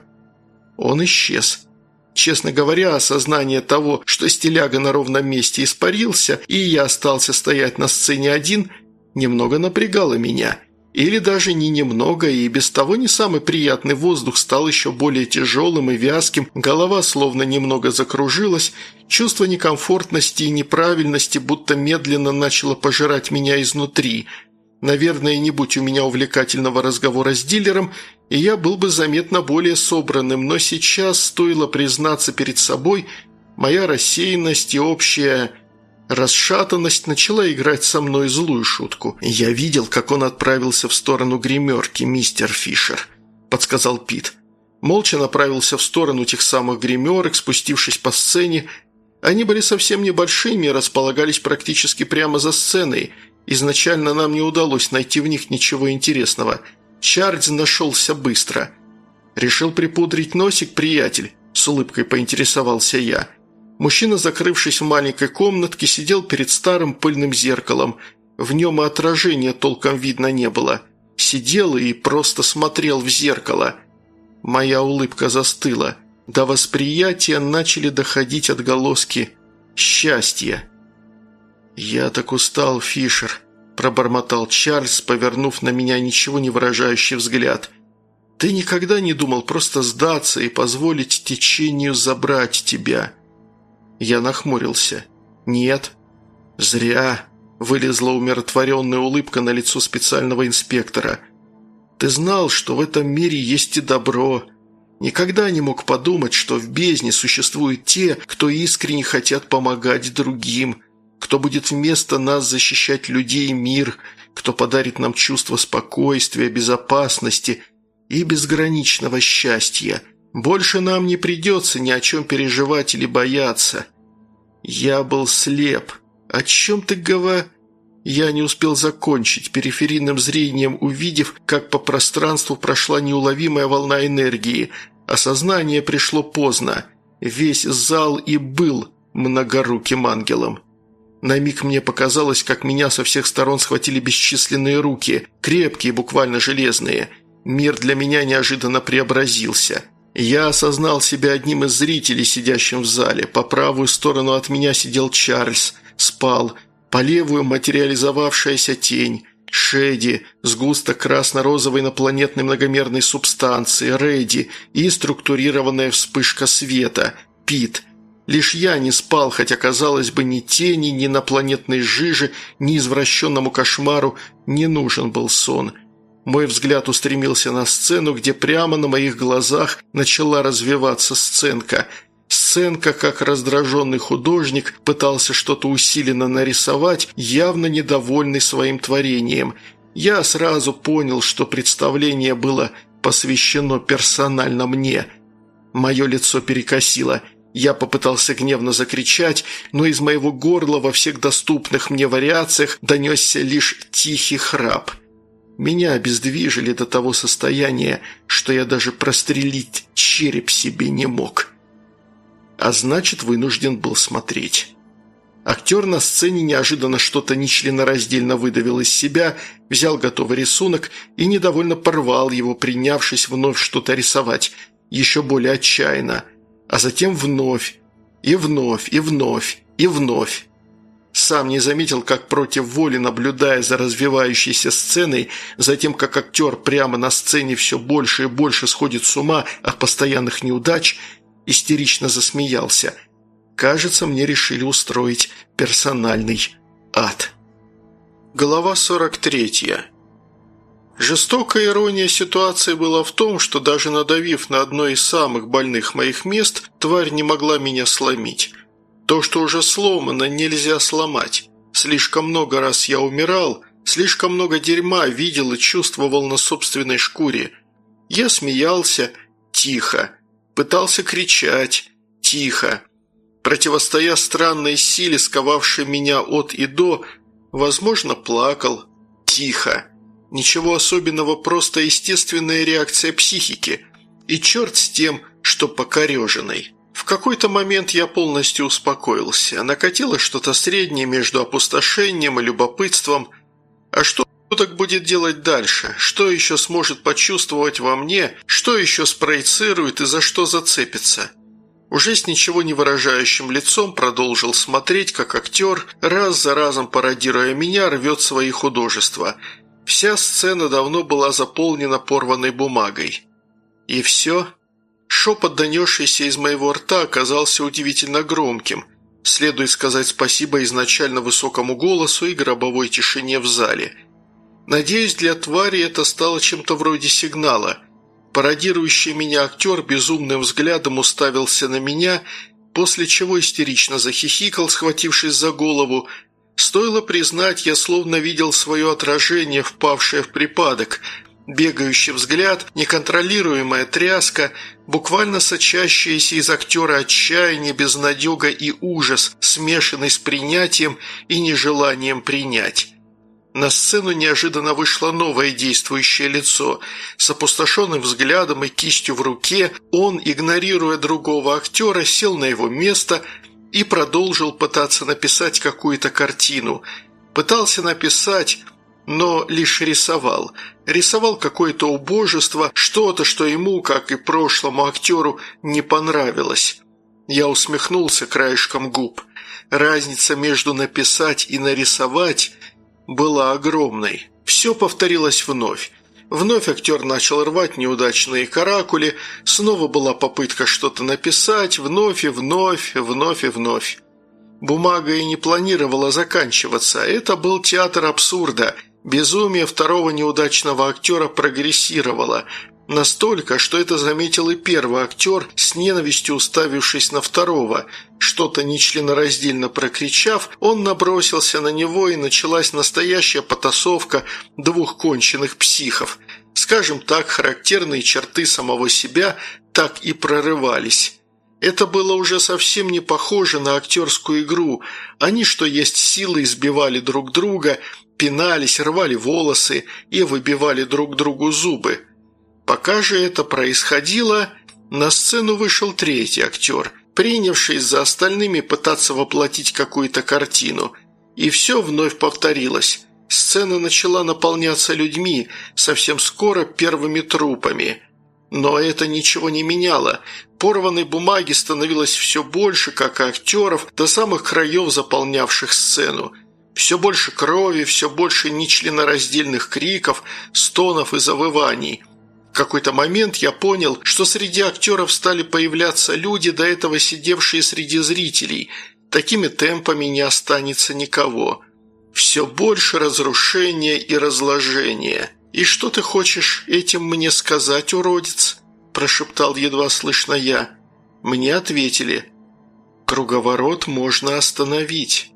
Он исчез. Честно говоря, осознание того, что стиляга на ровном месте испарился, и я остался стоять на сцене один, немного напрягало меня – или даже не немного, и без того не самый приятный воздух стал еще более тяжелым и вязким, голова словно немного закружилась, чувство некомфортности и неправильности будто медленно начало пожирать меня изнутри. Наверное, не будь у меня увлекательного разговора с дилером, и я был бы заметно более собранным, но сейчас, стоило признаться перед собой, моя рассеянность и общая расшатанность начала играть со мной злую шутку. «Я видел, как он отправился в сторону гримерки, мистер Фишер», – подсказал Пит. Молча направился в сторону тех самых гримерок, спустившись по сцене. Они были совсем небольшими и располагались практически прямо за сценой – Изначально нам не удалось найти в них ничего интересного. Чарльз нашелся быстро. «Решил припудрить носик, приятель?» – с улыбкой поинтересовался я. Мужчина, закрывшись в маленькой комнатке, сидел перед старым пыльным зеркалом. В нем и отражения толком видно не было. Сидел и просто смотрел в зеркало. Моя улыбка застыла. До восприятия начали доходить отголоски счастья. «Я так устал, Фишер», – пробормотал Чарльз, повернув на меня ничего не выражающий взгляд. «Ты никогда не думал просто сдаться и позволить течению забрать тебя?» Я нахмурился. «Нет». «Зря», – вылезла умиротворенная улыбка на лицо специального инспектора. «Ты знал, что в этом мире есть и добро. Никогда не мог подумать, что в бездне существуют те, кто искренне хотят помогать другим» кто будет вместо нас защищать людей и мир, кто подарит нам чувство спокойствия, безопасности и безграничного счастья. Больше нам не придется ни о чем переживать или бояться. Я был слеп. О чем ты говоришь? Я не успел закончить, периферийным зрением увидев, как по пространству прошла неуловимая волна энергии. Осознание пришло поздно. Весь зал и был многоруким ангелом. На миг мне показалось, как меня со всех сторон схватили бесчисленные руки, крепкие, буквально железные. Мир для меня неожиданно преобразился. Я осознал себя одним из зрителей, сидящим в зале. По правую сторону от меня сидел Чарльз, спал. По левую материализовавшаяся тень. Шеди, сгусток красно-розовой инопланетной многомерной субстанции, Рэди и структурированная вспышка света, Пит – Лишь я не спал, хотя, казалось бы, ни тени, ни инопланетной жижи, ни извращенному кошмару не нужен был сон. Мой взгляд устремился на сцену, где прямо на моих глазах начала развиваться сценка. Сценка, как раздраженный художник, пытался что-то усиленно нарисовать, явно недовольный своим творением. Я сразу понял, что представление было посвящено персонально мне. Мое лицо перекосило – я попытался гневно закричать, но из моего горла во всех доступных мне вариациях донесся лишь тихий храп. Меня обездвижили до того состояния, что я даже прострелить череп себе не мог. А значит, вынужден был смотреть. Актер на сцене неожиданно что-то нечленораздельно выдавил из себя, взял готовый рисунок и недовольно порвал его, принявшись вновь что-то рисовать, еще более отчаянно – а затем вновь, и вновь, и вновь, и вновь. Сам не заметил, как против воли, наблюдая за развивающейся сценой, затем как актер прямо на сцене все больше и больше сходит с ума от постоянных неудач, истерично засмеялся. «Кажется, мне решили устроить персональный ад». Глава 43. Жестокая ирония ситуации была в том, что даже надавив на одно из самых больных моих мест, тварь не могла меня сломить. То, что уже сломано, нельзя сломать. Слишком много раз я умирал, слишком много дерьма видел и чувствовал на собственной шкуре. Я смеялся тихо, пытался кричать тихо. Противостоя странной силе, сковавшей меня от и до, возможно, плакал тихо. Ничего особенного, просто естественная реакция психики. И черт с тем, что покореженный. В какой-то момент я полностью успокоился. Накатило что-то среднее между опустошением и любопытством. А что так будет делать дальше? Что еще сможет почувствовать во мне? Что еще спроецирует и за что зацепится? Уже с ничего не выражающим лицом продолжил смотреть, как актер, раз за разом пародируя меня, рвет свои художества – Вся сцена давно была заполнена порванной бумагой. И все? Шепот, донесшийся из моего рта, оказался удивительно громким. Следует сказать спасибо изначально высокому голосу и гробовой тишине в зале. Надеюсь, для твари это стало чем-то вроде сигнала. Пародирующий меня актер безумным взглядом уставился на меня, после чего истерично захихикал, схватившись за голову. Стоило признать, я словно видел свое отражение, впавшее в припадок – Бегающий взгляд, неконтролируемая тряска, буквально сочащиеся из актера отчаяние, безнадега и ужас, смешанный с принятием и нежеланием принять. На сцену неожиданно вышло новое действующее лицо. С опустошенным взглядом и кистью в руке он, игнорируя другого актера, сел на его место и продолжил пытаться написать какую-то картину. Пытался написать но лишь рисовал. Рисовал какое-то убожество, что-то, что ему, как и прошлому актеру, не понравилось. Я усмехнулся краешком губ. Разница между написать и нарисовать была огромной. Все повторилось вновь. Вновь актер начал рвать неудачные каракули, снова была попытка что-то написать, вновь и вновь, вновь и вновь. Бумага и не планировала заканчиваться, это был театр абсурда – Безумие второго неудачного актера прогрессировало. Настолько, что это заметил и первый актер, с ненавистью уставившись на второго. Что-то нечленораздельно прокричав, он набросился на него, и началась настоящая потасовка двух конченых психов. Скажем так, характерные черты самого себя так и прорывались. Это было уже совсем не похоже на актерскую игру. Они, что есть силы, избивали друг друга – пинались, рвали волосы и выбивали друг другу зубы. Пока же это происходило, на сцену вышел третий актер, принявшись за остальными пытаться воплотить какую-то картину. И все вновь повторилось. Сцена начала наполняться людьми, совсем скоро первыми трупами. Но это ничего не меняло. Порванной бумаги становилось все больше, как и актеров, до самых краев заполнявших сцену – все больше крови, все больше нечленораздельных криков, стонов и завываний. В какой-то момент я понял, что среди актеров стали появляться люди, до этого сидевшие среди зрителей. Такими темпами не останется никого. Все больше разрушения и разложения. «И что ты хочешь этим мне сказать, уродец?» – прошептал едва слышно я. Мне ответили. «Круговорот можно остановить».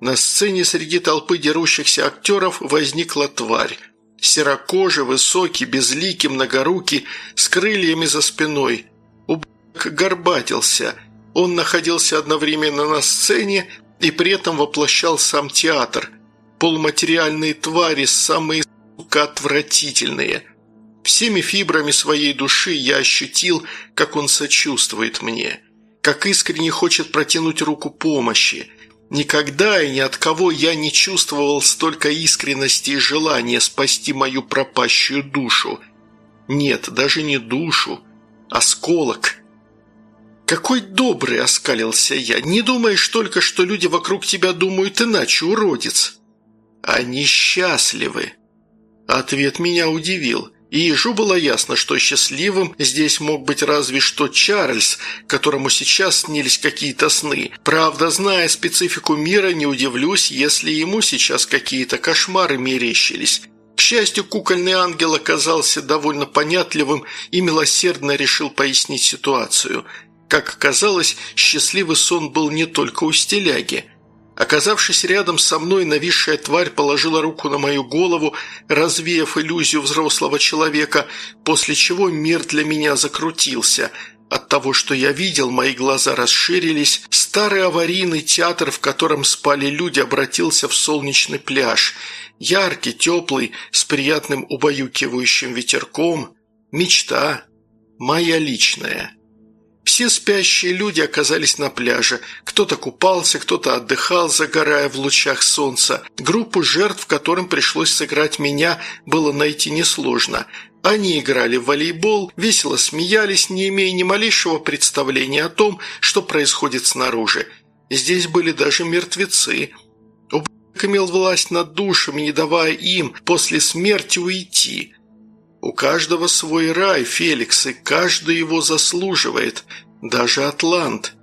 На сцене среди толпы дерущихся актеров возникла тварь. Серокожий, высокий, безликий, многорукий, с крыльями за спиной. Ублюдок горбатился. Он находился одновременно на сцене и при этом воплощал сам театр. Полуматериальные твари, самые, сука, отвратительные. Всеми фибрами своей души я ощутил, как он сочувствует мне. Как искренне хочет протянуть руку помощи – Никогда и ни от кого я не чувствовал столько искренности и желания спасти мою пропащую душу. Нет, даже не душу, осколок. Какой добрый оскалился я. Не думаешь только, что люди вокруг тебя думают иначе, уродец. Они счастливы. Ответ меня удивил. И ежу было ясно, что счастливым здесь мог быть разве что Чарльз, которому сейчас снились какие-то сны. Правда, зная специфику мира, не удивлюсь, если ему сейчас какие-то кошмары мерещились. К счастью, кукольный ангел оказался довольно понятливым и милосердно решил пояснить ситуацию. Как оказалось, счастливый сон был не только у стиляги – Оказавшись рядом со мной, нависшая тварь положила руку на мою голову, развеяв иллюзию взрослого человека, после чего мир для меня закрутился. От того, что я видел, мои глаза расширились. Старый аварийный театр, в котором спали люди, обратился в солнечный пляж. Яркий, теплый, с приятным убаюкивающим ветерком. Мечта. Моя личная. Все спящие люди оказались на пляже. Кто-то купался, кто-то отдыхал, загорая в лучах солнца. Группу жертв, которым пришлось сыграть меня, было найти несложно. Они играли в волейбол, весело смеялись, не имея ни малейшего представления о том, что происходит снаружи. Здесь были даже мертвецы. Ублюдок имел власть над душами, не давая им после смерти уйти. У каждого свой рай, Феликс, и каждый его заслуживает, даже Атлант.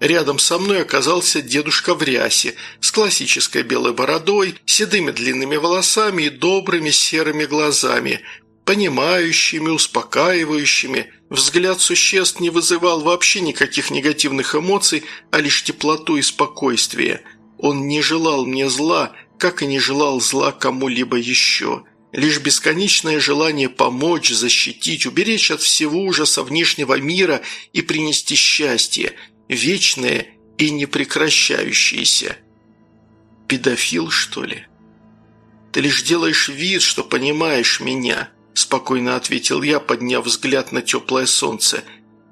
Рядом со мной оказался дедушка в рясе, с классической белой бородой, седыми длинными волосами и добрыми серыми глазами, понимающими, успокаивающими. Взгляд существ не вызывал вообще никаких негативных эмоций, а лишь теплоту и спокойствие. Он не желал мне зла, как и не желал зла кому-либо еще. Лишь бесконечное желание помочь, защитить, уберечь от всего ужаса внешнего мира и принести счастье, вечное и непрекращающееся. Педофил, что ли? Ты лишь делаешь вид, что понимаешь меня, спокойно ответил я, подняв взгляд на теплое солнце.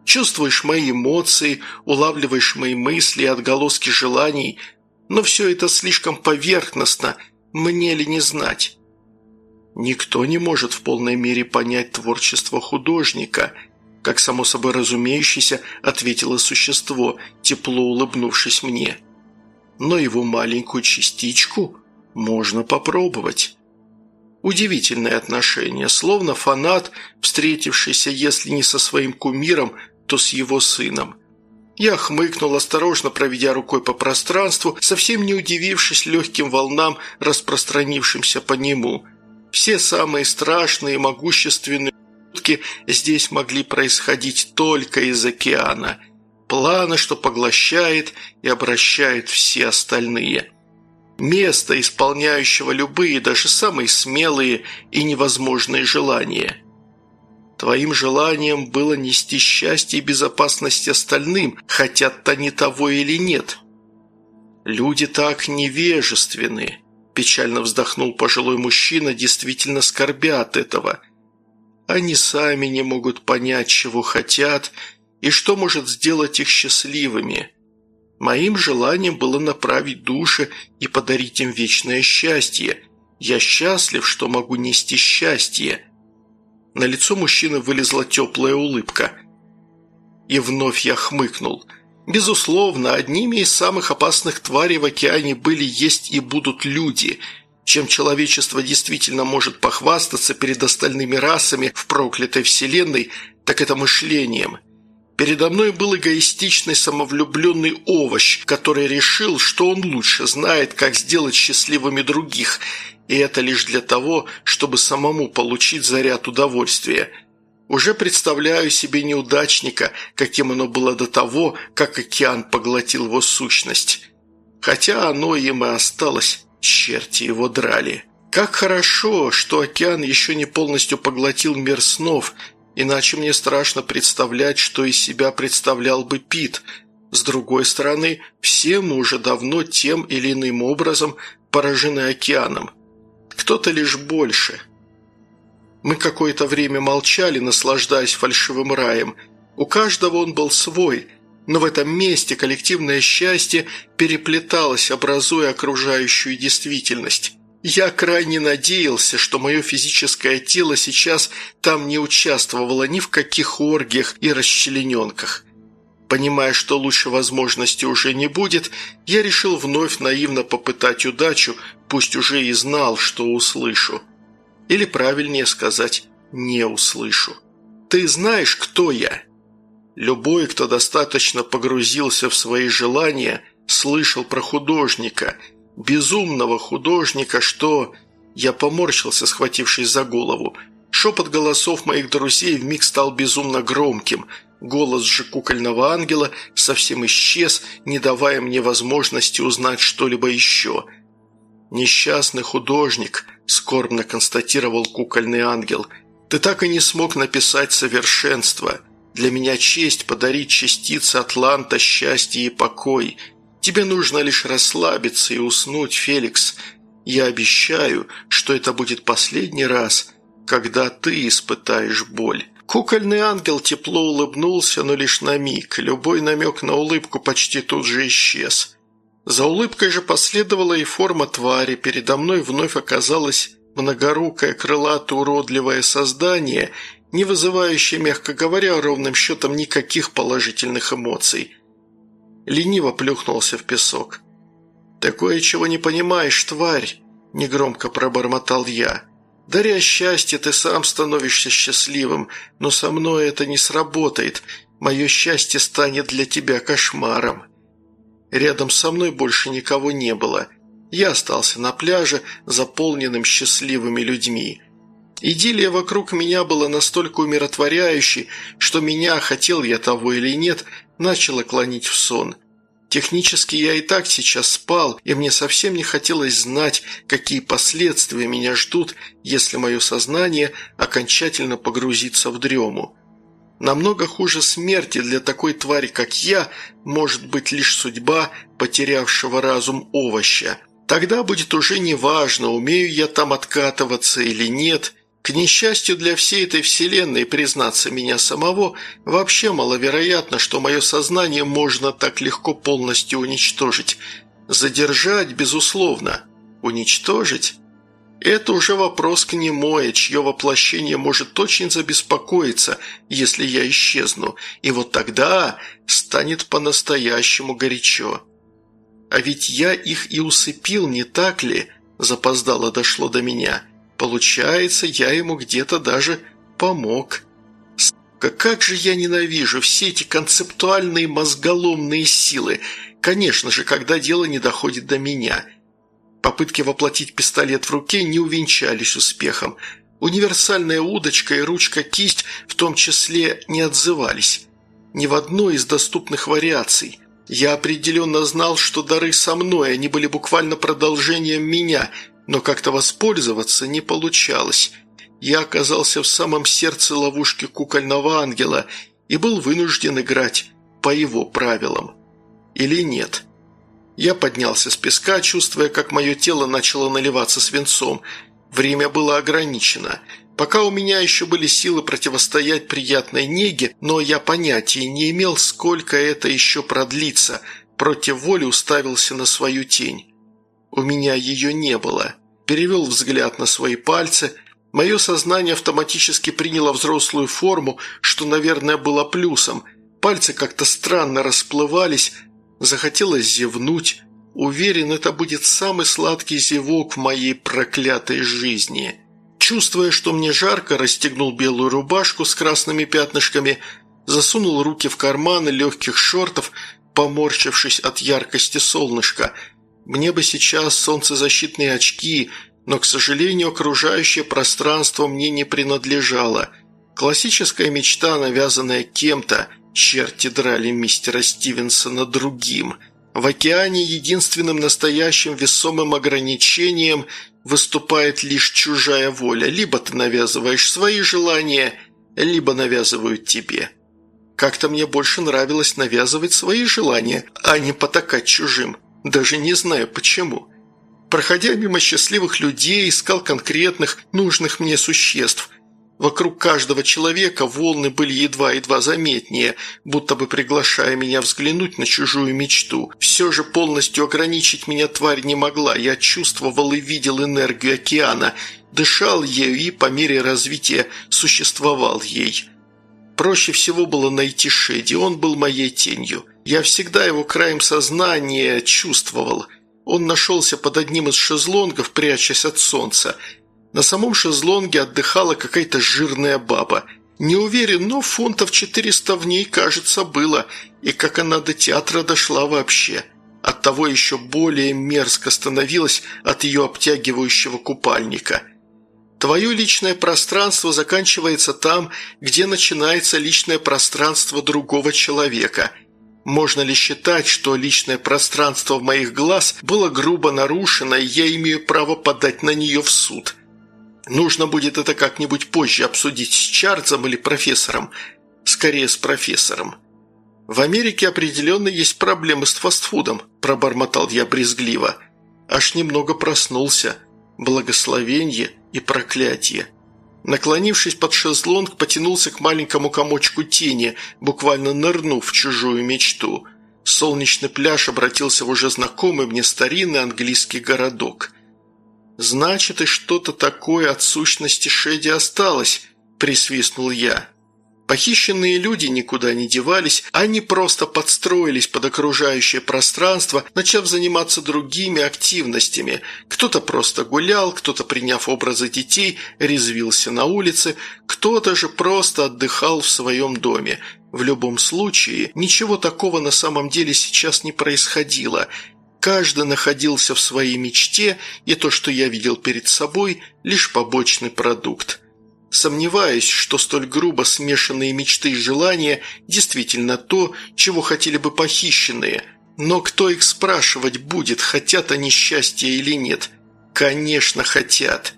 Чувствуешь мои эмоции, улавливаешь мои мысли и отголоски желаний, но все это слишком поверхностно, мне ли не знать? Никто не может в полной мере понять творчество художника, как само собой разумеющееся ответило существо, тепло улыбнувшись мне. Но его маленькую частичку можно попробовать. Удивительное отношение, словно фанат, встретившийся, если не со своим кумиром, то с его сыном. Я хмыкнул, осторожно проведя рукой по пространству, совсем не удивившись легким волнам, распространившимся по нему – все самые страшные и могущественные шутки здесь могли происходить только из океана. Плана, что поглощает и обращает все остальные. Место, исполняющего любые, даже самые смелые и невозможные желания. Твоим желанием было нести счастье и безопасность остальным, хотят они того или нет. Люди так невежественны. Печально вздохнул пожилой мужчина, действительно скорбя от этого. Они сами не могут понять, чего хотят и что может сделать их счастливыми. Моим желанием было направить души и подарить им вечное счастье. Я счастлив, что могу нести счастье. На лицо мужчины вылезла теплая улыбка. И вновь я хмыкнул – Безусловно, одними из самых опасных тварей в океане были, есть и будут люди. Чем человечество действительно может похвастаться перед остальными расами в проклятой вселенной, так это мышлением. Передо мной был эгоистичный самовлюбленный овощ, который решил, что он лучше знает, как сделать счастливыми других, и это лишь для того, чтобы самому получить заряд удовольствия – уже представляю себе неудачника, каким оно было до того, как океан поглотил его сущность. Хотя оно им и осталось, черти его драли. Как хорошо, что океан еще не полностью поглотил мир снов, иначе мне страшно представлять, что из себя представлял бы Пит. С другой стороны, все мы уже давно тем или иным образом поражены океаном. Кто-то лишь больше – мы какое-то время молчали, наслаждаясь фальшивым раем. У каждого он был свой, но в этом месте коллективное счастье переплеталось, образуя окружающую действительность. Я крайне надеялся, что мое физическое тело сейчас там не участвовало ни в каких оргиях и расчлененках. Понимая, что лучше возможности уже не будет, я решил вновь наивно попытать удачу, пусть уже и знал, что услышу. Или правильнее сказать «не услышу». «Ты знаешь, кто я?» Любой, кто достаточно погрузился в свои желания, слышал про художника, безумного художника, что... Я поморщился, схватившись за голову. Шепот голосов моих друзей вмиг стал безумно громким. Голос же кукольного ангела совсем исчез, не давая мне возможности узнать что-либо еще. Несчастный художник –– скорбно констатировал кукольный ангел. «Ты так и не смог написать совершенство. Для меня честь подарить частице Атланта счастье и покой. Тебе нужно лишь расслабиться и уснуть, Феликс. Я обещаю, что это будет последний раз, когда ты испытаешь боль». Кукольный ангел тепло улыбнулся, но лишь на миг. Любой намек на улыбку почти тут же исчез. За улыбкой же последовала и форма твари. Передо мной вновь оказалось многорукое, крылатое, уродливое создание, не вызывающее, мягко говоря, ровным счетом никаких положительных эмоций. Лениво плюхнулся в песок. «Такое, чего не понимаешь, тварь!» – негромко пробормотал я. «Даря счастье, ты сам становишься счастливым, но со мной это не сработает. Мое счастье станет для тебя кошмаром». Рядом со мной больше никого не было. Я остался на пляже, заполненным счастливыми людьми. Идиллия вокруг меня была настолько умиротворяющей, что меня, хотел я того или нет, начало клонить в сон. Технически я и так сейчас спал, и мне совсем не хотелось знать, какие последствия меня ждут, если мое сознание окончательно погрузится в дрему. Намного хуже смерти для такой твари, как я, может быть лишь судьба потерявшего разум овоща. Тогда будет уже неважно, умею я там откатываться или нет. К несчастью для всей этой вселенной, признаться меня самого, вообще маловероятно, что мое сознание можно так легко полностью уничтожить. Задержать, безусловно. Уничтожить? Это уже вопрос к немое, чье воплощение может очень забеспокоиться, если я исчезну, и вот тогда станет по-настоящему горячо. А ведь я их и усыпил, не так ли? Запоздало дошло до меня. Получается, я ему где-то даже помог. Как же я ненавижу все эти концептуальные мозголомные силы. Конечно же, когда дело не доходит до меня. Попытки воплотить пистолет в руке не увенчались успехом. Универсальная удочка и ручка-кисть в том числе не отзывались. Ни в одной из доступных вариаций – я определенно знал, что дары со мной, они были буквально продолжением меня, но как-то воспользоваться не получалось. Я оказался в самом сердце ловушки кукольного ангела и был вынужден играть по его правилам. Или нет? Я поднялся с песка, чувствуя, как мое тело начало наливаться свинцом. Время было ограничено – Пока у меня еще были силы противостоять приятной неге, но я понятия не имел, сколько это еще продлится, против воли уставился на свою тень. У меня ее не было. Перевел взгляд на свои пальцы. Мое сознание автоматически приняло взрослую форму, что, наверное, было плюсом. Пальцы как-то странно расплывались. Захотелось зевнуть. Уверен, это будет самый сладкий зевок в моей проклятой жизни». Чувствуя, что мне жарко, расстегнул белую рубашку с красными пятнышками, засунул руки в карманы легких шортов, поморщившись от яркости солнышка. Мне бы сейчас солнцезащитные очки, но, к сожалению, окружающее пространство мне не принадлежало. Классическая мечта, навязанная кем-то, черти драли мистера Стивенсона другим. В океане единственным настоящим весомым ограничением выступает лишь чужая воля. Либо ты навязываешь свои желания, либо навязывают тебе. Как-то мне больше нравилось навязывать свои желания, а не потакать чужим. Даже не знаю почему. Проходя мимо счастливых людей, искал конкретных, нужных мне существ, Вокруг каждого человека волны были едва-едва заметнее, будто бы приглашая меня взглянуть на чужую мечту. Все же полностью ограничить меня тварь не могла, я чувствовал и видел энергию океана, дышал ею и по мере развития существовал ей. Проще всего было найти Шеди, он был моей тенью. Я всегда его краем сознания чувствовал. Он нашелся под одним из шезлонгов, прячась от солнца – на самом шезлонге отдыхала какая-то жирная баба. Не уверен, но фунтов 400 в ней, кажется, было. И как она до театра дошла вообще. Оттого еще более мерзко становилось от ее обтягивающего купальника. Твое личное пространство заканчивается там, где начинается личное пространство другого человека. Можно ли считать, что личное пространство в моих глаз было грубо нарушено, и я имею право подать на нее в суд?» Нужно будет это как-нибудь позже обсудить с Чарльзом или профессором. Скорее, с профессором. В Америке определенно есть проблемы с фастфудом, пробормотал я брезгливо. Аж немного проснулся. Благословенье и проклятие. Наклонившись под шезлонг, потянулся к маленькому комочку тени, буквально нырнув в чужую мечту. Солнечный пляж обратился в уже знакомый мне старинный английский городок. «Значит, и что-то такое от сущности Шеди осталось», – присвистнул я. Похищенные люди никуда не девались, они просто подстроились под окружающее пространство, начав заниматься другими активностями. Кто-то просто гулял, кто-то, приняв образы детей, резвился на улице, кто-то же просто отдыхал в своем доме. В любом случае, ничего такого на самом деле сейчас не происходило. Каждый находился в своей мечте, и то, что я видел перед собой, лишь побочный продукт. Сомневаюсь, что столь грубо смешанные мечты и желания действительно то, чего хотели бы похищенные. Но кто их спрашивать будет, хотят они счастья или нет? Конечно, хотят.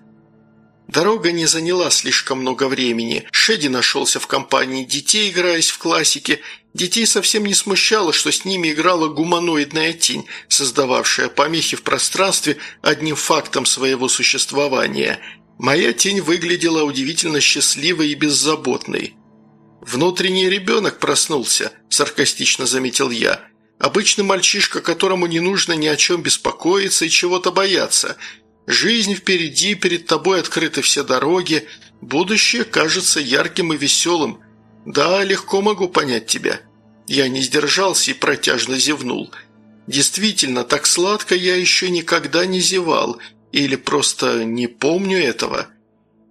Дорога не заняла слишком много времени. Шеди нашелся в компании детей, играясь в классике. Детей совсем не смущало, что с ними играла гуманоидная тень, создававшая помехи в пространстве одним фактом своего существования. Моя тень выглядела удивительно счастливой и беззаботной. «Внутренний ребенок проснулся», – саркастично заметил я. «Обычный мальчишка, которому не нужно ни о чем беспокоиться и чего-то бояться». Жизнь впереди, перед тобой открыты все дороги, будущее кажется ярким и веселым. Да, легко могу понять тебя». Я не сдержался и протяжно зевнул. Действительно, так сладко я еще никогда не зевал, или просто не помню этого.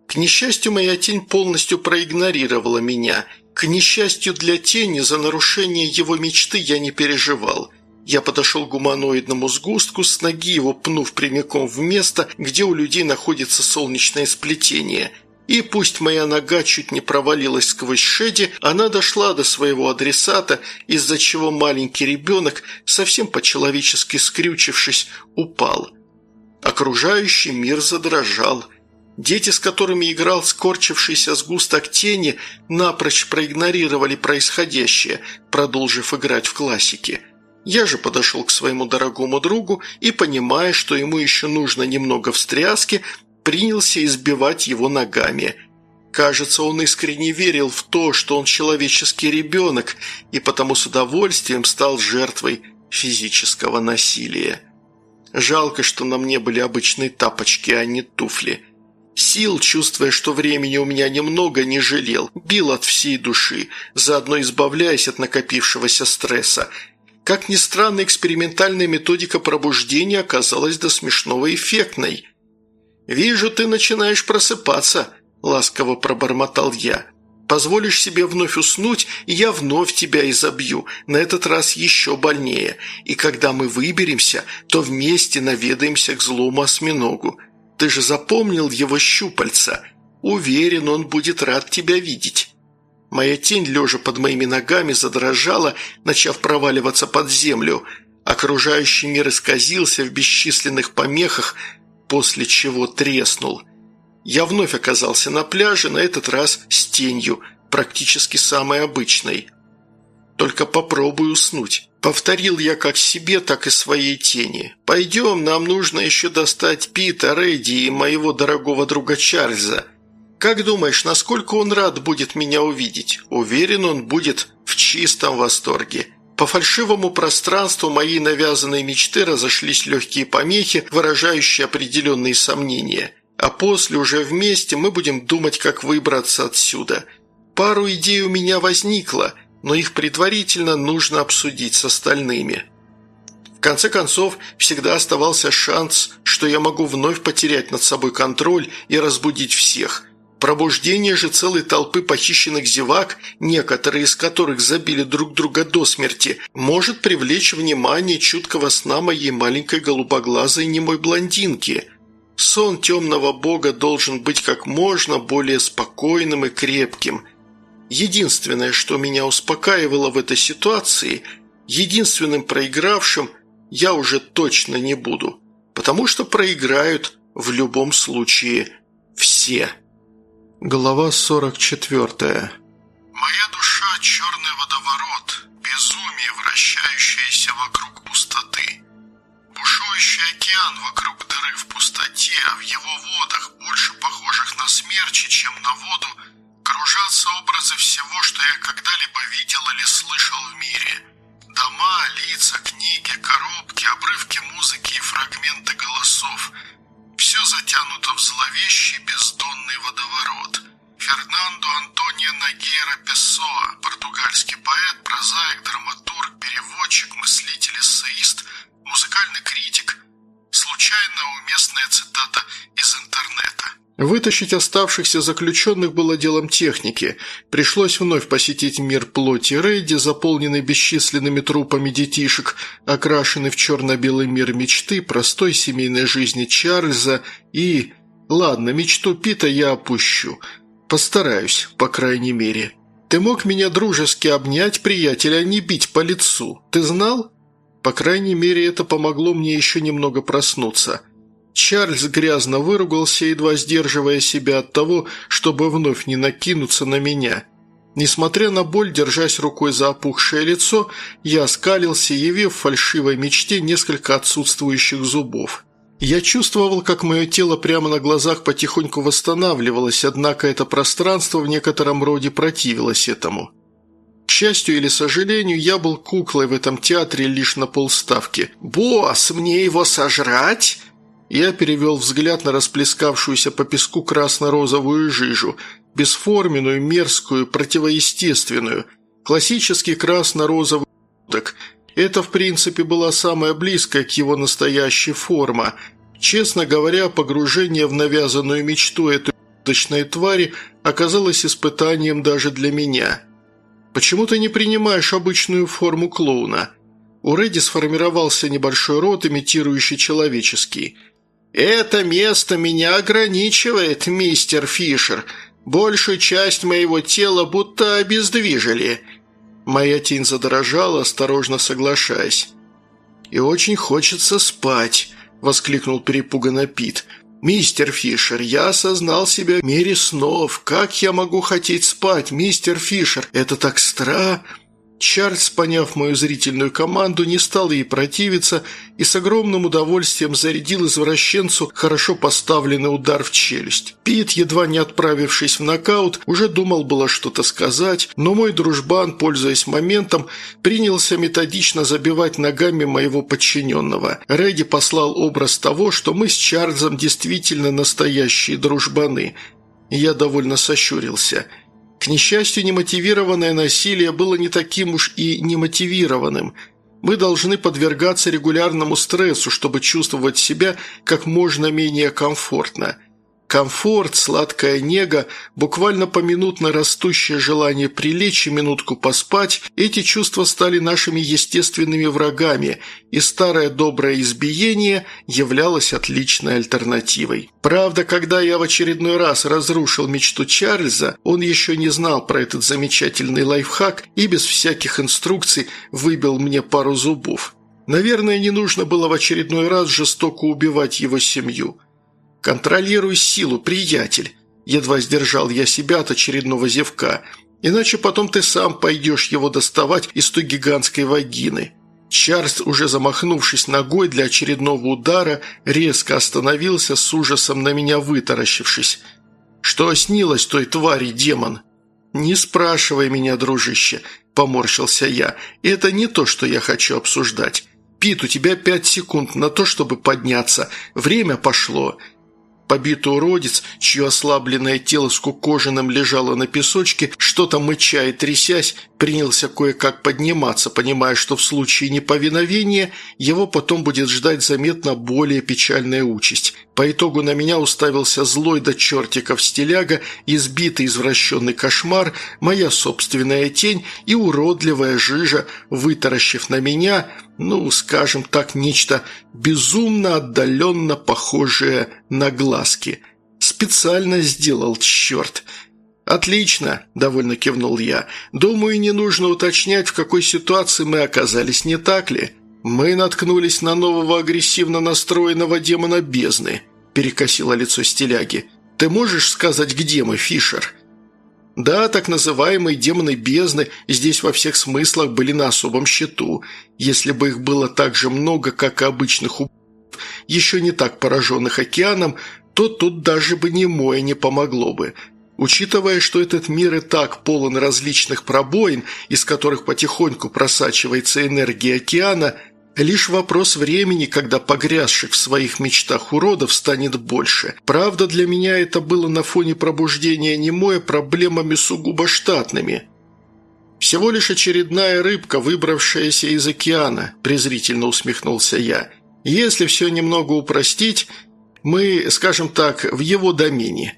К несчастью, моя тень полностью проигнорировала меня. К несчастью для тени, за нарушение его мечты я не переживал. Я подошел к гуманоидному сгустку, с ноги его пнув прямиком в место, где у людей находится солнечное сплетение. И пусть моя нога чуть не провалилась сквозь шеди, она дошла до своего адресата, из-за чего маленький ребенок, совсем по-человечески скрючившись, упал. Окружающий мир задрожал – Дети, с которыми играл скорчившийся сгусток тени, напрочь проигнорировали происходящее, продолжив играть в классики. Я же подошел к своему дорогому другу и, понимая, что ему еще нужно немного встряски, принялся избивать его ногами. Кажется, он искренне верил в то, что он человеческий ребенок, и потому с удовольствием стал жертвой физического насилия. Жалко, что на мне были обычные тапочки, а не туфли. Сил, чувствуя, что времени у меня немного, не жалел, бил от всей души, заодно избавляясь от накопившегося стресса – как ни странно, экспериментальная методика пробуждения оказалась до смешного эффектной. «Вижу, ты начинаешь просыпаться», – ласково пробормотал я. «Позволишь себе вновь уснуть, и я вновь тебя изобью, на этот раз еще больнее. И когда мы выберемся, то вместе наведаемся к злому осьминогу. Ты же запомнил его щупальца. Уверен, он будет рад тебя видеть». Моя тень, лежа под моими ногами, задрожала, начав проваливаться под землю. Окружающий мир исказился в бесчисленных помехах, после чего треснул. Я вновь оказался на пляже, на этот раз с тенью, практически самой обычной. «Только попробуй уснуть», — повторил я как себе, так и своей тени. «Пойдем, нам нужно еще достать Пита, Рэдди и моего дорогого друга Чарльза». «Как думаешь, насколько он рад будет меня увидеть? Уверен, он будет в чистом восторге». По фальшивому пространству моей навязанной мечты разошлись легкие помехи, выражающие определенные сомнения. А после уже вместе мы будем думать, как выбраться отсюда. Пару идей у меня возникло, но их предварительно нужно обсудить с остальными. В конце концов, всегда оставался шанс, что я могу вновь потерять над собой контроль и разбудить всех – Пробуждение же целой толпы похищенных зевак, некоторые из которых забили друг друга до смерти, может привлечь внимание чуткого сна моей маленькой голубоглазой немой блондинки. Сон темного бога должен быть как можно более спокойным и крепким. Единственное, что меня успокаивало в этой ситуации, единственным проигравшим я уже точно не буду, потому что проиграют в любом случае все». Глава 44 «Моя душа – черный водоворот, безумие, вращающееся вокруг пустоты. Бушующий океан вокруг дыры в пустоте, а в его водах, больше похожих на смерчи, чем на воду, кружатся образы всего, что я когда-либо видел или слышал в мире. Дома, лица, книги, коробки, обрывки музыки и фрагменты голосов – все затянуто в зловещий бездонный водоворот. Фернандо Антонио Нагейра Песоа, португальский поэт, прозаик, драматург, переводчик, мыслитель, эссеист, музыкальный критик. Случайно уместная цитата из интернета. Вытащить оставшихся заключенных было делом техники. Пришлось вновь посетить мир плоти Рейди, заполненный бесчисленными трупами детишек, окрашенный в черно-белый мир мечты, простой семейной жизни Чарльза и... Ладно, мечту Пита я опущу. Постараюсь, по крайней мере. Ты мог меня дружески обнять, приятель, а не бить по лицу. Ты знал? По крайней мере, это помогло мне еще немного проснуться. Чарльз грязно выругался, едва сдерживая себя от того, чтобы вновь не накинуться на меня. Несмотря на боль, держась рукой за опухшее лицо, я оскалился, явив фальшивой мечте несколько отсутствующих зубов. Я чувствовал, как мое тело прямо на глазах потихоньку восстанавливалось, однако это пространство в некотором роде противилось этому. К счастью или сожалению, я был куклой в этом театре лишь на полставки. «Босс, мне его сожрать?» Я перевел взгляд на расплескавшуюся по песку красно-розовую жижу, бесформенную, мерзкую, противоестественную. Классический красно-розовый уток. Это, в принципе, была самая близкая к его настоящей форма. Честно говоря, погружение в навязанную мечту этой уточной твари оказалось испытанием даже для меня. «Почему ты не принимаешь обычную форму клоуна?» У Рэдди сформировался небольшой рот, имитирующий человеческий – «Это место меня ограничивает, мистер Фишер. Большую часть моего тела будто обездвижили». Моя тень задрожала, осторожно соглашаясь. «И очень хочется спать», – воскликнул перепуганно Пит. «Мистер Фишер, я осознал себя в мире снов. Как я могу хотеть спать, мистер Фишер? Это так стра...» Чарльз, поняв мою зрительную команду, не стал ей противиться и с огромным удовольствием зарядил извращенцу хорошо поставленный удар в челюсть. Пит, едва не отправившись в нокаут, уже думал было что-то сказать, но мой дружбан, пользуясь моментом, принялся методично забивать ногами моего подчиненного. Рэдди послал образ того, что мы с Чарльзом действительно настоящие дружбаны. Я довольно сощурился – к несчастью, немотивированное насилие было не таким уж и немотивированным. Мы должны подвергаться регулярному стрессу, чтобы чувствовать себя как можно менее комфортно. Комфорт, сладкая нега, буквально поминутно растущее желание прилечь и минутку поспать – эти чувства стали нашими естественными врагами, и старое доброе избиение являлось отличной альтернативой. Правда, когда я в очередной раз разрушил мечту Чарльза, он еще не знал про этот замечательный лайфхак и без всяких инструкций выбил мне пару зубов. Наверное, не нужно было в очередной раз жестоко убивать его семью – «Контролируй силу, приятель!» Едва сдержал я себя от очередного зевка. «Иначе потом ты сам пойдешь его доставать из той гигантской вагины». Чарльз, уже замахнувшись ногой для очередного удара, резко остановился с ужасом на меня вытаращившись. «Что снилось той твари, демон?» «Не спрашивай меня, дружище», – поморщился я. «Это не то, что я хочу обсуждать. Пит, у тебя пять секунд на то, чтобы подняться. Время пошло. Побитый уродец, чье ослабленное тело скукоженным лежало на песочке, что-то мыча и трясясь, принялся кое-как подниматься, понимая, что в случае неповиновения его потом будет ждать заметно более печальная участь. По итогу на меня уставился злой до чертиков стиляга, избитый извращенный кошмар, моя собственная тень и уродливая жижа, вытаращив на меня – ну, скажем так, нечто безумно отдаленно похожее на глазки. Специально сделал, черт. «Отлично», – довольно кивнул я. «Думаю, не нужно уточнять, в какой ситуации мы оказались, не так ли? Мы наткнулись на нового агрессивно настроенного демона бездны», – перекосило лицо стиляги. «Ты можешь сказать, где мы, Фишер?» Да, так называемые демоны бездны здесь во всех смыслах были на особом счету. Если бы их было так же много, как и обычных убийств, еще не так пораженных океаном, то тут даже бы немое не помогло бы. Учитывая, что этот мир и так полон различных пробоин, из которых потихоньку просачивается энергия океана – Лишь вопрос времени, когда погрязших в своих мечтах уродов станет больше. Правда, для меня это было на фоне пробуждения немое проблемами сугубо штатными. «Всего лишь очередная рыбка, выбравшаяся из океана», – презрительно усмехнулся я. «Если все немного упростить, Мы, скажем так, в его домене.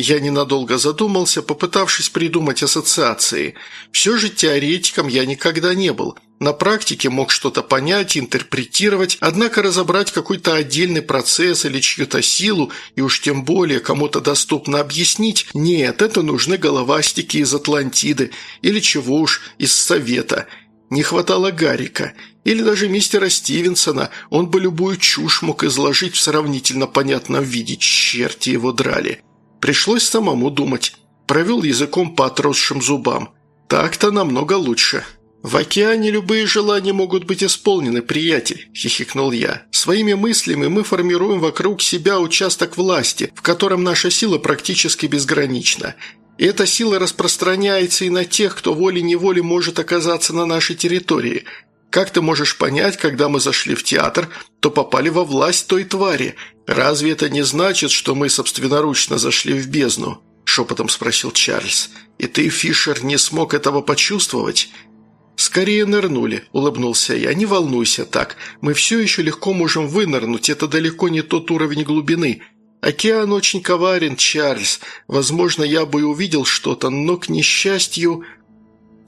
Я ненадолго задумался, попытавшись придумать ассоциации. Все же теоретиком я никогда не был. На практике мог что-то понять, интерпретировать, однако разобрать какой-то отдельный процесс или чью-то силу, и уж тем более кому-то доступно объяснить, нет, это нужны головастики из Атлантиды или чего уж из Совета. Не хватало Гарика. Или даже мистера Стивенсона, он бы любую чушь мог изложить в сравнительно понятном виде, черти его драли. Пришлось самому думать. Провел языком по отросшим зубам. Так-то намного лучше. «В океане любые желания могут быть исполнены, приятель», – хихикнул я. «Своими мыслями мы формируем вокруг себя участок власти, в котором наша сила практически безгранична. И эта сила распространяется и на тех, кто волей-неволей может оказаться на нашей территории. Как ты можешь понять, когда мы зашли в театр, то попали во власть той твари? Разве это не значит, что мы собственноручно зашли в бездну?» – шепотом спросил Чарльз. «И ты, Фишер, не смог этого почувствовать?» «Скорее нырнули», – улыбнулся я. «Не волнуйся так. Мы все еще легко можем вынырнуть. Это далеко не тот уровень глубины. Океан очень коварен, Чарльз. Возможно, я бы и увидел что-то, но, к несчастью...»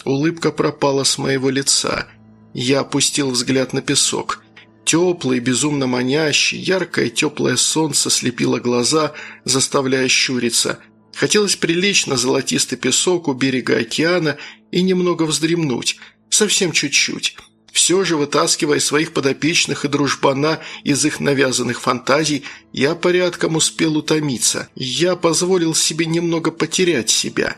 Улыбка пропала с моего лица. Я опустил взгляд на песок. Теплый, безумно манящий, яркое теплое солнце слепило глаза, заставляя щуриться. Хотелось прилечь на золотистый песок у берега океана и немного вздремнуть – Совсем чуть-чуть. Все же, вытаскивая своих подопечных и дружбана из их навязанных фантазий, я порядком успел утомиться. Я позволил себе немного потерять себя.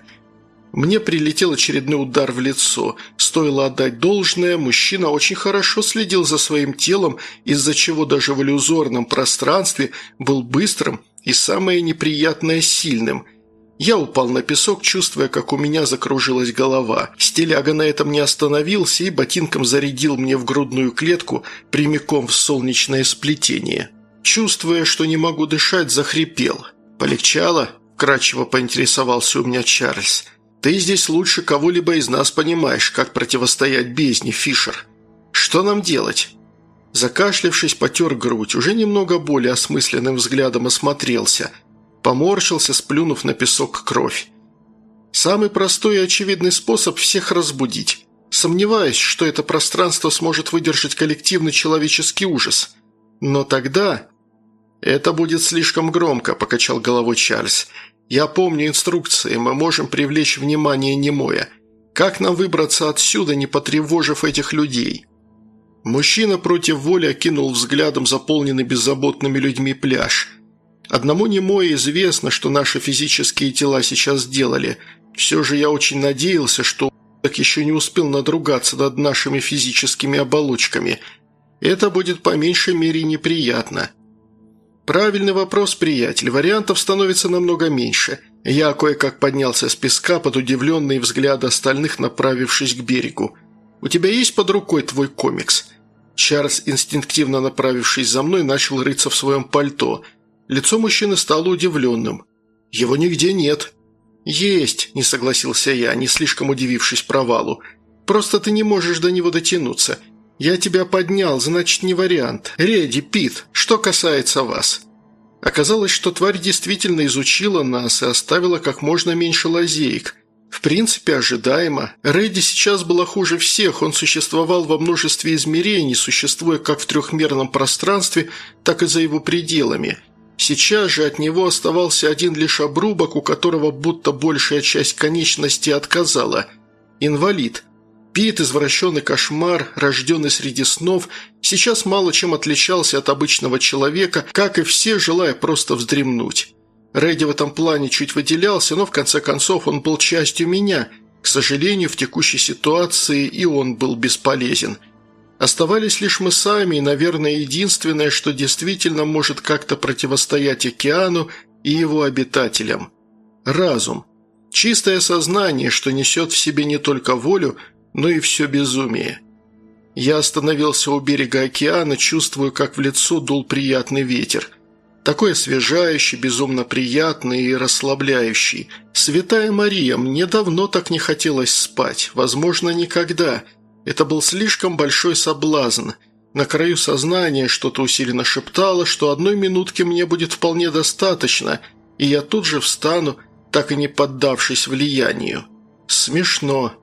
Мне прилетел очередной удар в лицо. Стоило отдать должное, мужчина очень хорошо следил за своим телом, из-за чего даже в иллюзорном пространстве был быстрым и самое неприятное сильным – я упал на песок, чувствуя, как у меня закружилась голова. Стиляга на этом не остановился и ботинком зарядил мне в грудную клетку прямиком в солнечное сплетение. Чувствуя, что не могу дышать, захрипел. «Полегчало?» – кратчево поинтересовался у меня Чарльз. «Ты здесь лучше кого-либо из нас понимаешь, как противостоять бездне, Фишер. Что нам делать?» Закашлявшись, потер грудь, уже немного более осмысленным взглядом осмотрелся – Поморщился, сплюнув на песок кровь. Самый простой и очевидный способ всех разбудить. Сомневаюсь, что это пространство сможет выдержать коллективный человеческий ужас. Но тогда... «Это будет слишком громко», – покачал головой Чарльз. «Я помню инструкции, мы можем привлечь внимание немое. Как нам выбраться отсюда, не потревожив этих людей?» Мужчина против воли окинул взглядом заполненный беззаботными людьми пляж – Одному немое известно, что наши физические тела сейчас сделали. Все же я очень надеялся, что так еще не успел надругаться над нашими физическими оболочками. Это будет по меньшей мере неприятно. Правильный вопрос, приятель. Вариантов становится намного меньше. Я кое-как поднялся с песка под удивленные взгляды остальных, направившись к берегу. «У тебя есть под рукой твой комикс?» Чарльз, инстинктивно направившись за мной, начал рыться в своем пальто – Лицо мужчины стало удивленным. «Его нигде нет». «Есть», – не согласился я, не слишком удивившись провалу. «Просто ты не можешь до него дотянуться. Я тебя поднял, значит, не вариант. Реди, Пит, что касается вас». Оказалось, что тварь действительно изучила нас и оставила как можно меньше лазеек. В принципе, ожидаемо. Рэдди сейчас было хуже всех, он существовал во множестве измерений, существуя как в трехмерном пространстве, так и за его пределами – Сейчас же от него оставался один лишь обрубок, у которого будто большая часть конечности отказала. Инвалид. Пит, извращенный кошмар, рожденный среди снов, сейчас мало чем отличался от обычного человека, как и все, желая просто вздремнуть. Рэдди в этом плане чуть выделялся, но в конце концов он был частью меня. К сожалению, в текущей ситуации и он был бесполезен – Оставались лишь мы сами, и, наверное, единственное, что действительно может как-то противостоять океану и его обитателям. Разум. Чистое сознание, что несет в себе не только волю, но и все безумие. Я остановился у берега океана, чувствуя, как в лицо дул приятный ветер. Такой освежающий, безумно приятный и расслабляющий. Святая Мария, мне давно так не хотелось спать, возможно, никогда – это был слишком большой соблазн. На краю сознания что-то усиленно шептало, что одной минутки мне будет вполне достаточно, и я тут же встану, так и не поддавшись влиянию. Смешно.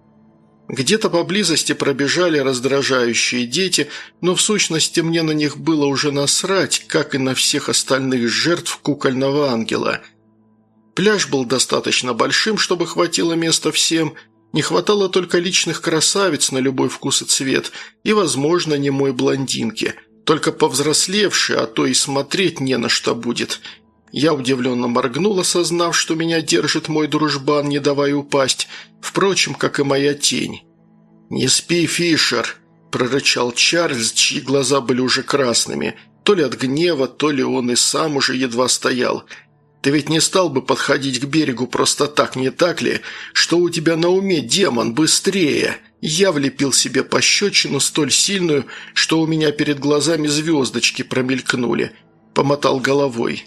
Где-то поблизости пробежали раздражающие дети, но в сущности мне на них было уже насрать, как и на всех остальных жертв кукольного ангела. Пляж был достаточно большим, чтобы хватило места всем – не хватало только личных красавиц на любой вкус и цвет, и, возможно, не мой блондинки. Только повзрослевшие, а то и смотреть не на что будет. Я удивленно моргнул, осознав, что меня держит мой дружбан, не давая упасть, впрочем, как и моя тень. «Не спи, Фишер!» – прорычал Чарльз, чьи глаза были уже красными. То ли от гнева, то ли он и сам уже едва стоял – ты ведь не стал бы подходить к берегу просто так, не так ли? Что у тебя на уме, демон, быстрее!» Я влепил себе пощечину столь сильную, что у меня перед глазами звездочки промелькнули. Помотал головой.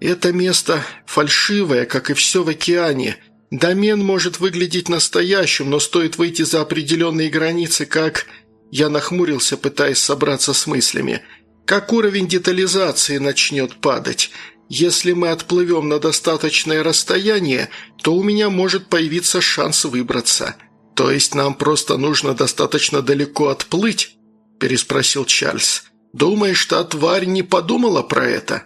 «Это место фальшивое, как и все в океане. Домен может выглядеть настоящим, но стоит выйти за определенные границы, как...» Я нахмурился, пытаясь собраться с мыслями. «Как уровень детализации начнет падать?» Если мы отплывем на достаточное расстояние, то у меня может появиться шанс выбраться. То есть нам просто нужно достаточно далеко отплыть?» – переспросил Чарльз. «Думаешь, та тварь не подумала про это?»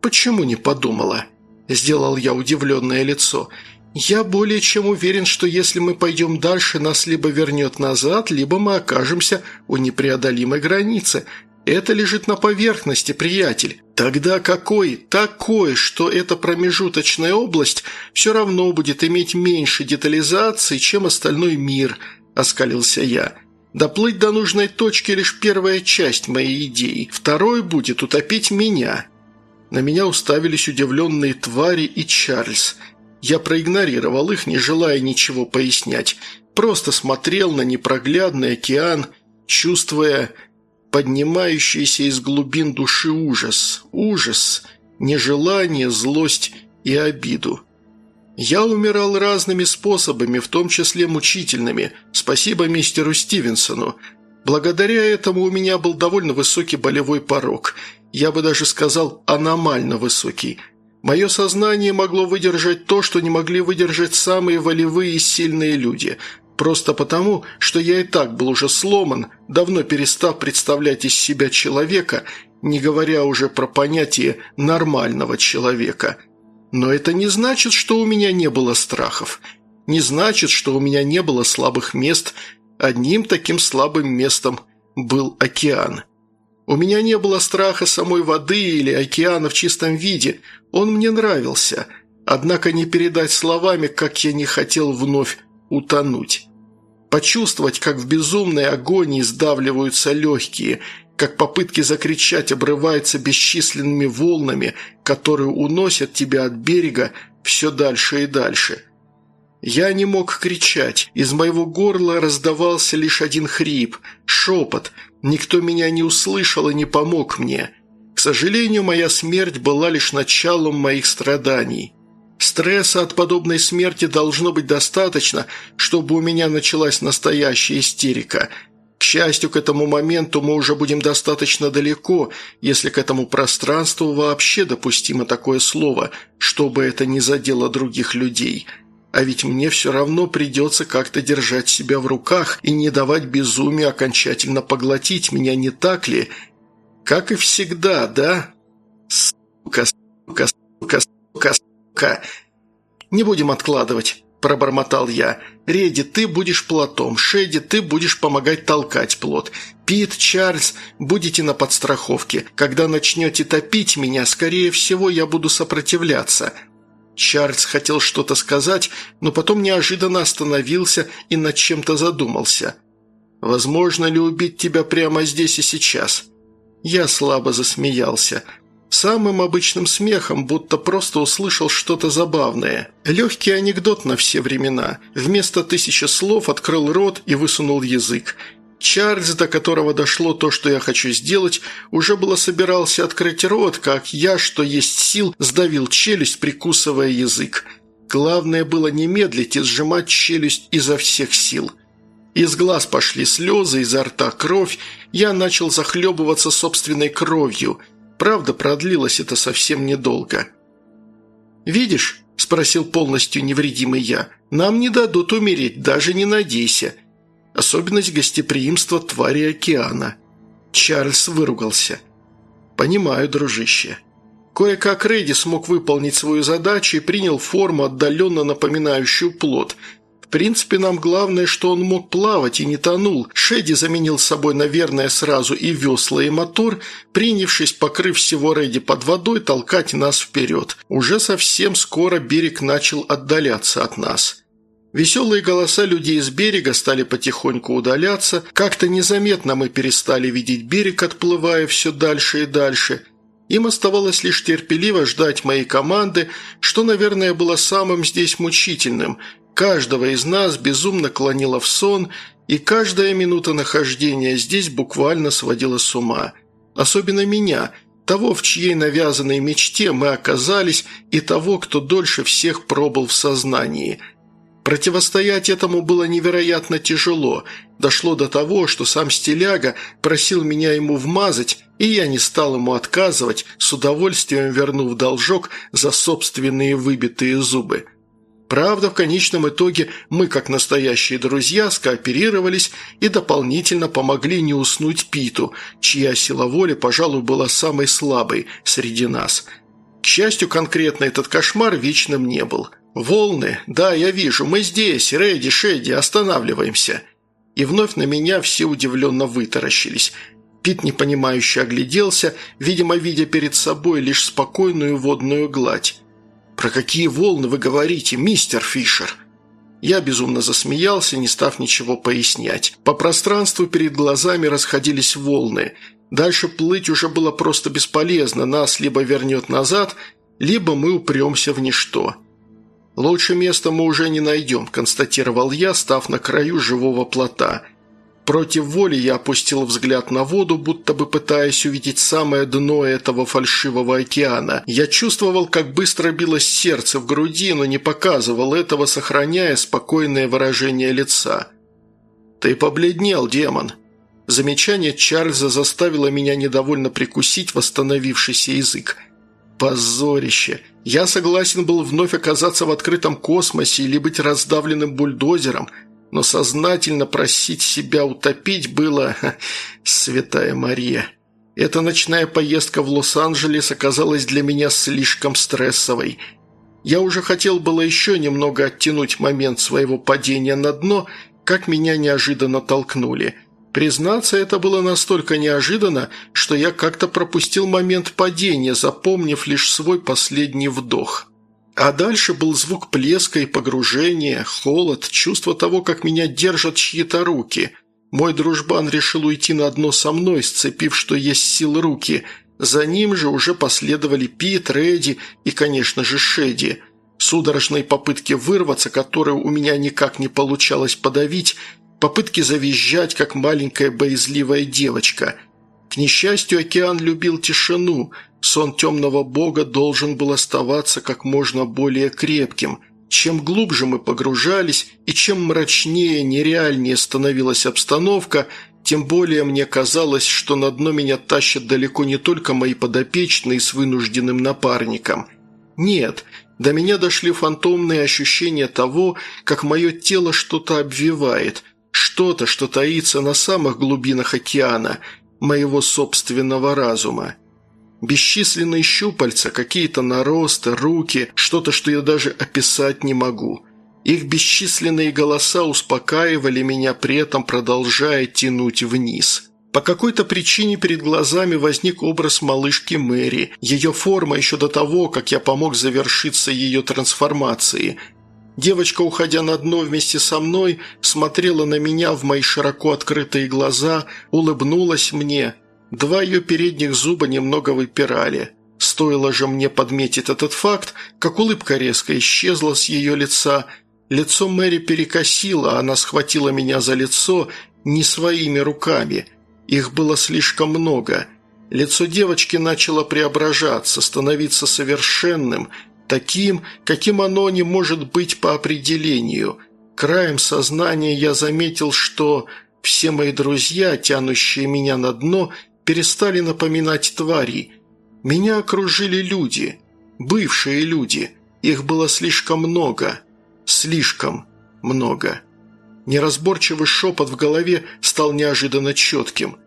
«Почему не подумала?» – сделал я удивленное лицо. «Я более чем уверен, что если мы пойдем дальше, нас либо вернет назад, либо мы окажемся у непреодолимой границы. Это лежит на поверхности, приятель. Тогда какой? Такой, что эта промежуточная область все равно будет иметь меньше детализации, чем остальной мир, оскалился я. Доплыть до нужной точки лишь первая часть моей идеи. Второй будет утопить меня. На меня уставились удивленные твари и Чарльз. Я проигнорировал их, не желая ничего пояснять. Просто смотрел на непроглядный океан, чувствуя поднимающийся из глубин души ужас, ужас, нежелание, злость и обиду. Я умирал разными способами, в том числе мучительными, спасибо мистеру Стивенсону. Благодаря этому у меня был довольно высокий болевой порог, я бы даже сказал аномально высокий. Мое сознание могло выдержать то, что не могли выдержать самые волевые и сильные люди – Просто потому, что я и так был уже сломан, давно перестав представлять из себя человека, не говоря уже про понятие «нормального человека». Но это не значит, что у меня не было страхов. Не значит, что у меня не было слабых мест. Одним таким слабым местом был океан. У меня не было страха самой воды или океана в чистом виде. Он мне нравился. Однако не передать словами, как я не хотел вновь утонуть. Почувствовать, как в безумной агонии сдавливаются легкие, как попытки закричать обрываются бесчисленными волнами, которые уносят тебя от берега все дальше и дальше. Я не мог кричать, из моего горла раздавался лишь один хрип, шепот, никто меня не услышал и не помог мне. К сожалению, моя смерть была лишь началом моих страданий. Стресса от подобной смерти должно быть достаточно, чтобы у меня началась настоящая истерика. К счастью, к этому моменту мы уже будем достаточно далеко, если к этому пространству вообще допустимо такое слово, чтобы это не задело других людей. А ведь мне все равно придется как-то держать себя в руках и не давать безумию окончательно поглотить меня, не так ли? Как и всегда, да? Сука, сука, сука, сука, сука!» «Не будем откладывать», – пробормотал я. «Реди, ты будешь плотом, Шеди, ты будешь помогать толкать плот. Пит, Чарльз, будете на подстраховке. Когда начнете топить меня, скорее всего, я буду сопротивляться». Чарльз хотел что-то сказать, но потом неожиданно остановился и над чем-то задумался. «Возможно ли убить тебя прямо здесь и сейчас?» Я слабо засмеялся – Самым обычным смехом, будто просто услышал что-то забавное. Легкий анекдот на все времена. Вместо тысячи слов открыл рот и высунул язык. Чарльз, до которого дошло то, что я хочу сделать, уже было собирался открыть рот, как я, что есть сил, сдавил челюсть, прикусывая язык. Главное было не медлить и сжимать челюсть изо всех сил. Из глаз пошли слезы, изо рта кровь, я начал захлебываться собственной кровью. Правда, продлилось это совсем недолго. «Видишь?» – спросил полностью невредимый я. «Нам не дадут умереть, даже не надейся. Особенность гостеприимства твари океана». Чарльз выругался. «Понимаю, дружище». Кое-как Рэдди смог выполнить свою задачу и принял форму, отдаленно напоминающую плод – принципе, нам главное, что он мог плавать и не тонул. Шеди заменил с собой, наверное, сразу и весла, и мотор, принявшись, покрыв всего Рэди под водой, толкать нас вперед. Уже совсем скоро берег начал отдаляться от нас. Веселые голоса людей с берега стали потихоньку удаляться, как-то незаметно мы перестали видеть берег, отплывая все дальше и дальше. Им оставалось лишь терпеливо ждать моей команды, что, наверное, было самым здесь мучительным – Каждого из нас безумно клонило в сон, и каждая минута нахождения здесь буквально сводила с ума. Особенно меня, того, в чьей навязанной мечте мы оказались, и того, кто дольше всех пробыл в сознании. Противостоять этому было невероятно тяжело. Дошло до того, что сам Стиляга просил меня ему вмазать, и я не стал ему отказывать, с удовольствием вернув должок за собственные выбитые зубы. Правда, в конечном итоге мы, как настоящие друзья, скооперировались и дополнительно помогли не уснуть Питу, чья сила воли, пожалуй, была самой слабой среди нас. К счастью, конкретно этот кошмар вечным не был. «Волны, да, я вижу, мы здесь, Рэдди, Шедди, останавливаемся». И вновь на меня все удивленно вытаращились. Пит непонимающе огляделся, видимо, видя перед собой лишь спокойную водную гладь. «Про какие волны вы говорите, мистер Фишер?» Я безумно засмеялся, не став ничего пояснять. По пространству перед глазами расходились волны. Дальше плыть уже было просто бесполезно, нас либо вернет назад, либо мы упремся в ничто. «Лучше места мы уже не найдем», – констатировал я, став на краю живого плота – Против воли я опустил взгляд на воду, будто бы пытаясь увидеть самое дно этого фальшивого океана. Я чувствовал, как быстро билось сердце в груди, но не показывал этого, сохраняя спокойное выражение лица. «Ты побледнел, демон!» Замечание Чарльза заставило меня недовольно прикусить восстановившийся язык. Позорище! Я согласен был вновь оказаться в открытом космосе или быть раздавленным бульдозером – но сознательно просить себя утопить было... Ха, святая Мария. Эта ночная поездка в Лос-Анджелес оказалась для меня слишком стрессовой. Я уже хотел было еще немного оттянуть момент своего падения на дно, как меня неожиданно толкнули. Признаться, это было настолько неожиданно, что я как-то пропустил момент падения, запомнив лишь свой последний вдох. А дальше был звук плеска и погружения, холод, чувство того, как меня держат чьи-то руки. Мой дружбан решил уйти на дно со мной, сцепив, что есть сил руки. За ним же уже последовали Пит, Редди и, конечно же, Шеди. Судорожные попытки вырваться, которые у меня никак не получалось подавить, попытки завизжать, как маленькая боязливая девочка. К несчастью, океан любил тишину – Сон темного бога должен был оставаться как можно более крепким. Чем глубже мы погружались и чем мрачнее, нереальнее становилась обстановка, тем более мне казалось, что на дно меня тащат далеко не только мои подопечные с вынужденным напарником. Нет, до меня дошли фантомные ощущения того, как мое тело что-то обвивает, что-то, что таится на самых глубинах океана, моего собственного разума. Бесчисленные щупальца, какие-то наросты, руки, что-то, что я даже описать не могу. Их бесчисленные голоса успокаивали меня, при этом продолжая тянуть вниз. По какой-то причине перед глазами возник образ малышки Мэри, ее форма еще до того, как я помог завершиться ее трансформации. Девочка, уходя на дно вместе со мной, смотрела на меня в мои широко открытые глаза, улыбнулась мне – Два ее передних зуба немного выпирали. Стоило же мне подметить этот факт, как улыбка резко исчезла с ее лица. Лицо Мэри перекосило, она схватила меня за лицо не своими руками. Их было слишком много. Лицо девочки начало преображаться, становиться совершенным, таким, каким оно не может быть по определению – Краем сознания я заметил, что все мои друзья, тянущие меня на дно, перестали напоминать твари. Меня окружили люди, бывшие люди. Их было слишком много, слишком много. Неразборчивый шепот в голове стал неожиданно четким.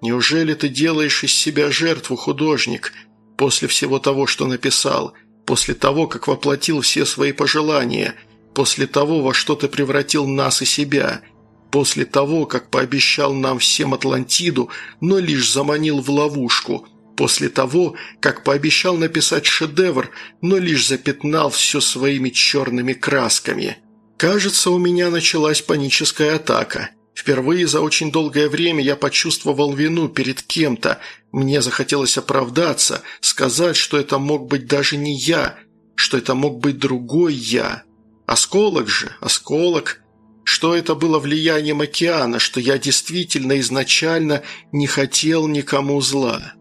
«Неужели ты делаешь из себя жертву, художник, после всего того, что написал, после того, как воплотил все свои пожелания, после того, во что ты превратил нас и себя?» После того, как пообещал нам всем Атлантиду, но лишь заманил в ловушку. После того, как пообещал написать шедевр, но лишь запятнал все своими черными красками. Кажется, у меня началась паническая атака. Впервые за очень долгое время я почувствовал вину перед кем-то. Мне захотелось оправдаться, сказать, что это мог быть даже не я, что это мог быть другой я. Осколок же, осколок что это было влиянием океана, что я действительно изначально не хотел никому зла.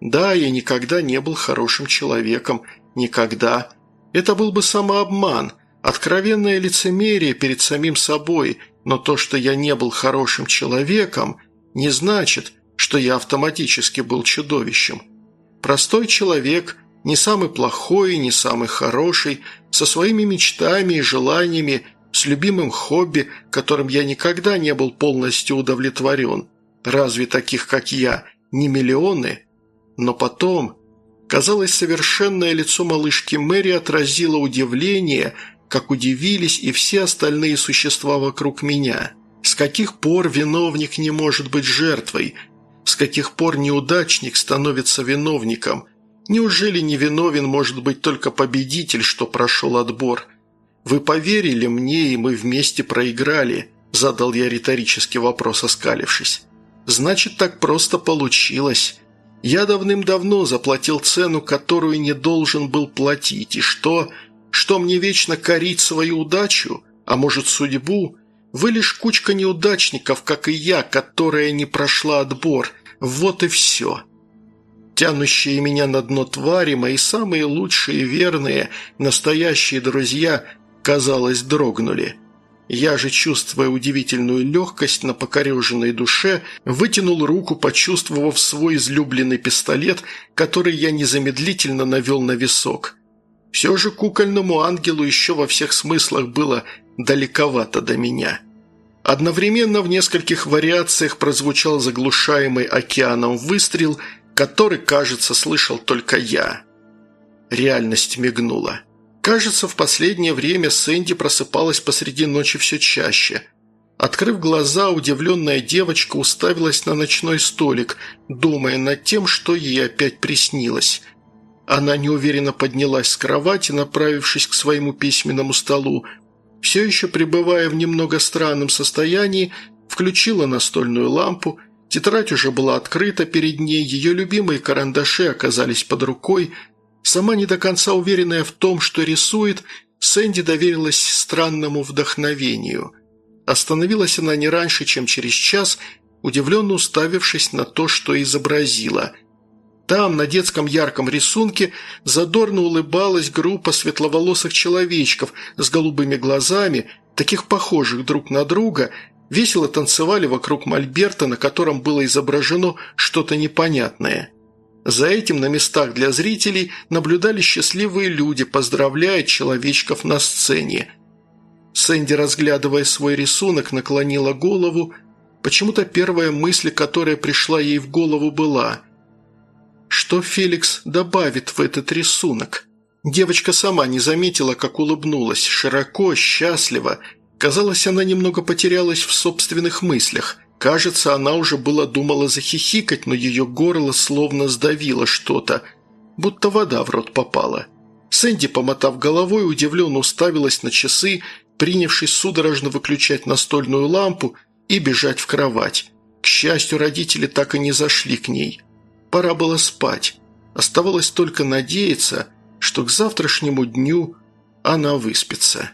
Да, я никогда не был хорошим человеком, никогда. Это был бы самообман, откровенное лицемерие перед самим собой, но то, что я не был хорошим человеком, не значит, что я автоматически был чудовищем. Простой человек, не самый плохой, не самый хороший, со своими мечтами и желаниями – с любимым хобби, которым я никогда не был полностью удовлетворен. Разве таких, как я, не миллионы? Но потом... Казалось, совершенное лицо малышки Мэри отразило удивление, как удивились и все остальные существа вокруг меня. С каких пор виновник не может быть жертвой? С каких пор неудачник становится виновником? Неужели невиновен может быть только победитель, что прошел отбор – «Вы поверили мне, и мы вместе проиграли», – задал я риторический вопрос, оскалившись. «Значит, так просто получилось. Я давным-давно заплатил цену, которую не должен был платить, и что? Что мне вечно корить свою удачу? А может, судьбу? Вы лишь кучка неудачников, как и я, которая не прошла отбор. Вот и все». Тянущие меня на дно твари, мои самые лучшие, верные, настоящие друзья – казалось, дрогнули. Я же, чувствуя удивительную легкость на покореженной душе, вытянул руку, почувствовав свой излюбленный пистолет, который я незамедлительно навел на висок. Все же кукольному ангелу еще во всех смыслах было далековато до меня. Одновременно в нескольких вариациях прозвучал заглушаемый океаном выстрел, который, кажется, слышал только я. Реальность мигнула. Кажется, в последнее время Сэнди просыпалась посреди ночи все чаще. Открыв глаза, удивленная девочка уставилась на ночной столик, думая над тем, что ей опять приснилось. Она неуверенно поднялась с кровати, направившись к своему письменному столу. Все еще пребывая в немного странном состоянии, включила настольную лампу, тетрадь уже была открыта перед ней, ее любимые карандаши оказались под рукой – Сама не до конца уверенная в том, что рисует, Сэнди доверилась странному вдохновению. Остановилась она не раньше, чем через час, удивленно уставившись на то, что изобразила. Там, на детском ярком рисунке, задорно улыбалась группа светловолосых человечков с голубыми глазами, таких похожих друг на друга, весело танцевали вокруг мольберта, на котором было изображено что-то непонятное – за этим на местах для зрителей наблюдали счастливые люди, поздравляя человечков на сцене. Сэнди, разглядывая свой рисунок, наклонила голову. Почему-то первая мысль, которая пришла ей в голову, была «Что Феликс добавит в этот рисунок?» Девочка сама не заметила, как улыбнулась, широко, счастливо. Казалось, она немного потерялась в собственных мыслях – Кажется, она уже было думала захихикать, но ее горло словно сдавило что-то, будто вода в рот попала. Сэнди, помотав головой, удивленно уставилась на часы, принявшись судорожно выключать настольную лампу и бежать в кровать. К счастью, родители так и не зашли к ней. Пора было спать. Оставалось только надеяться, что к завтрашнему дню она выспится.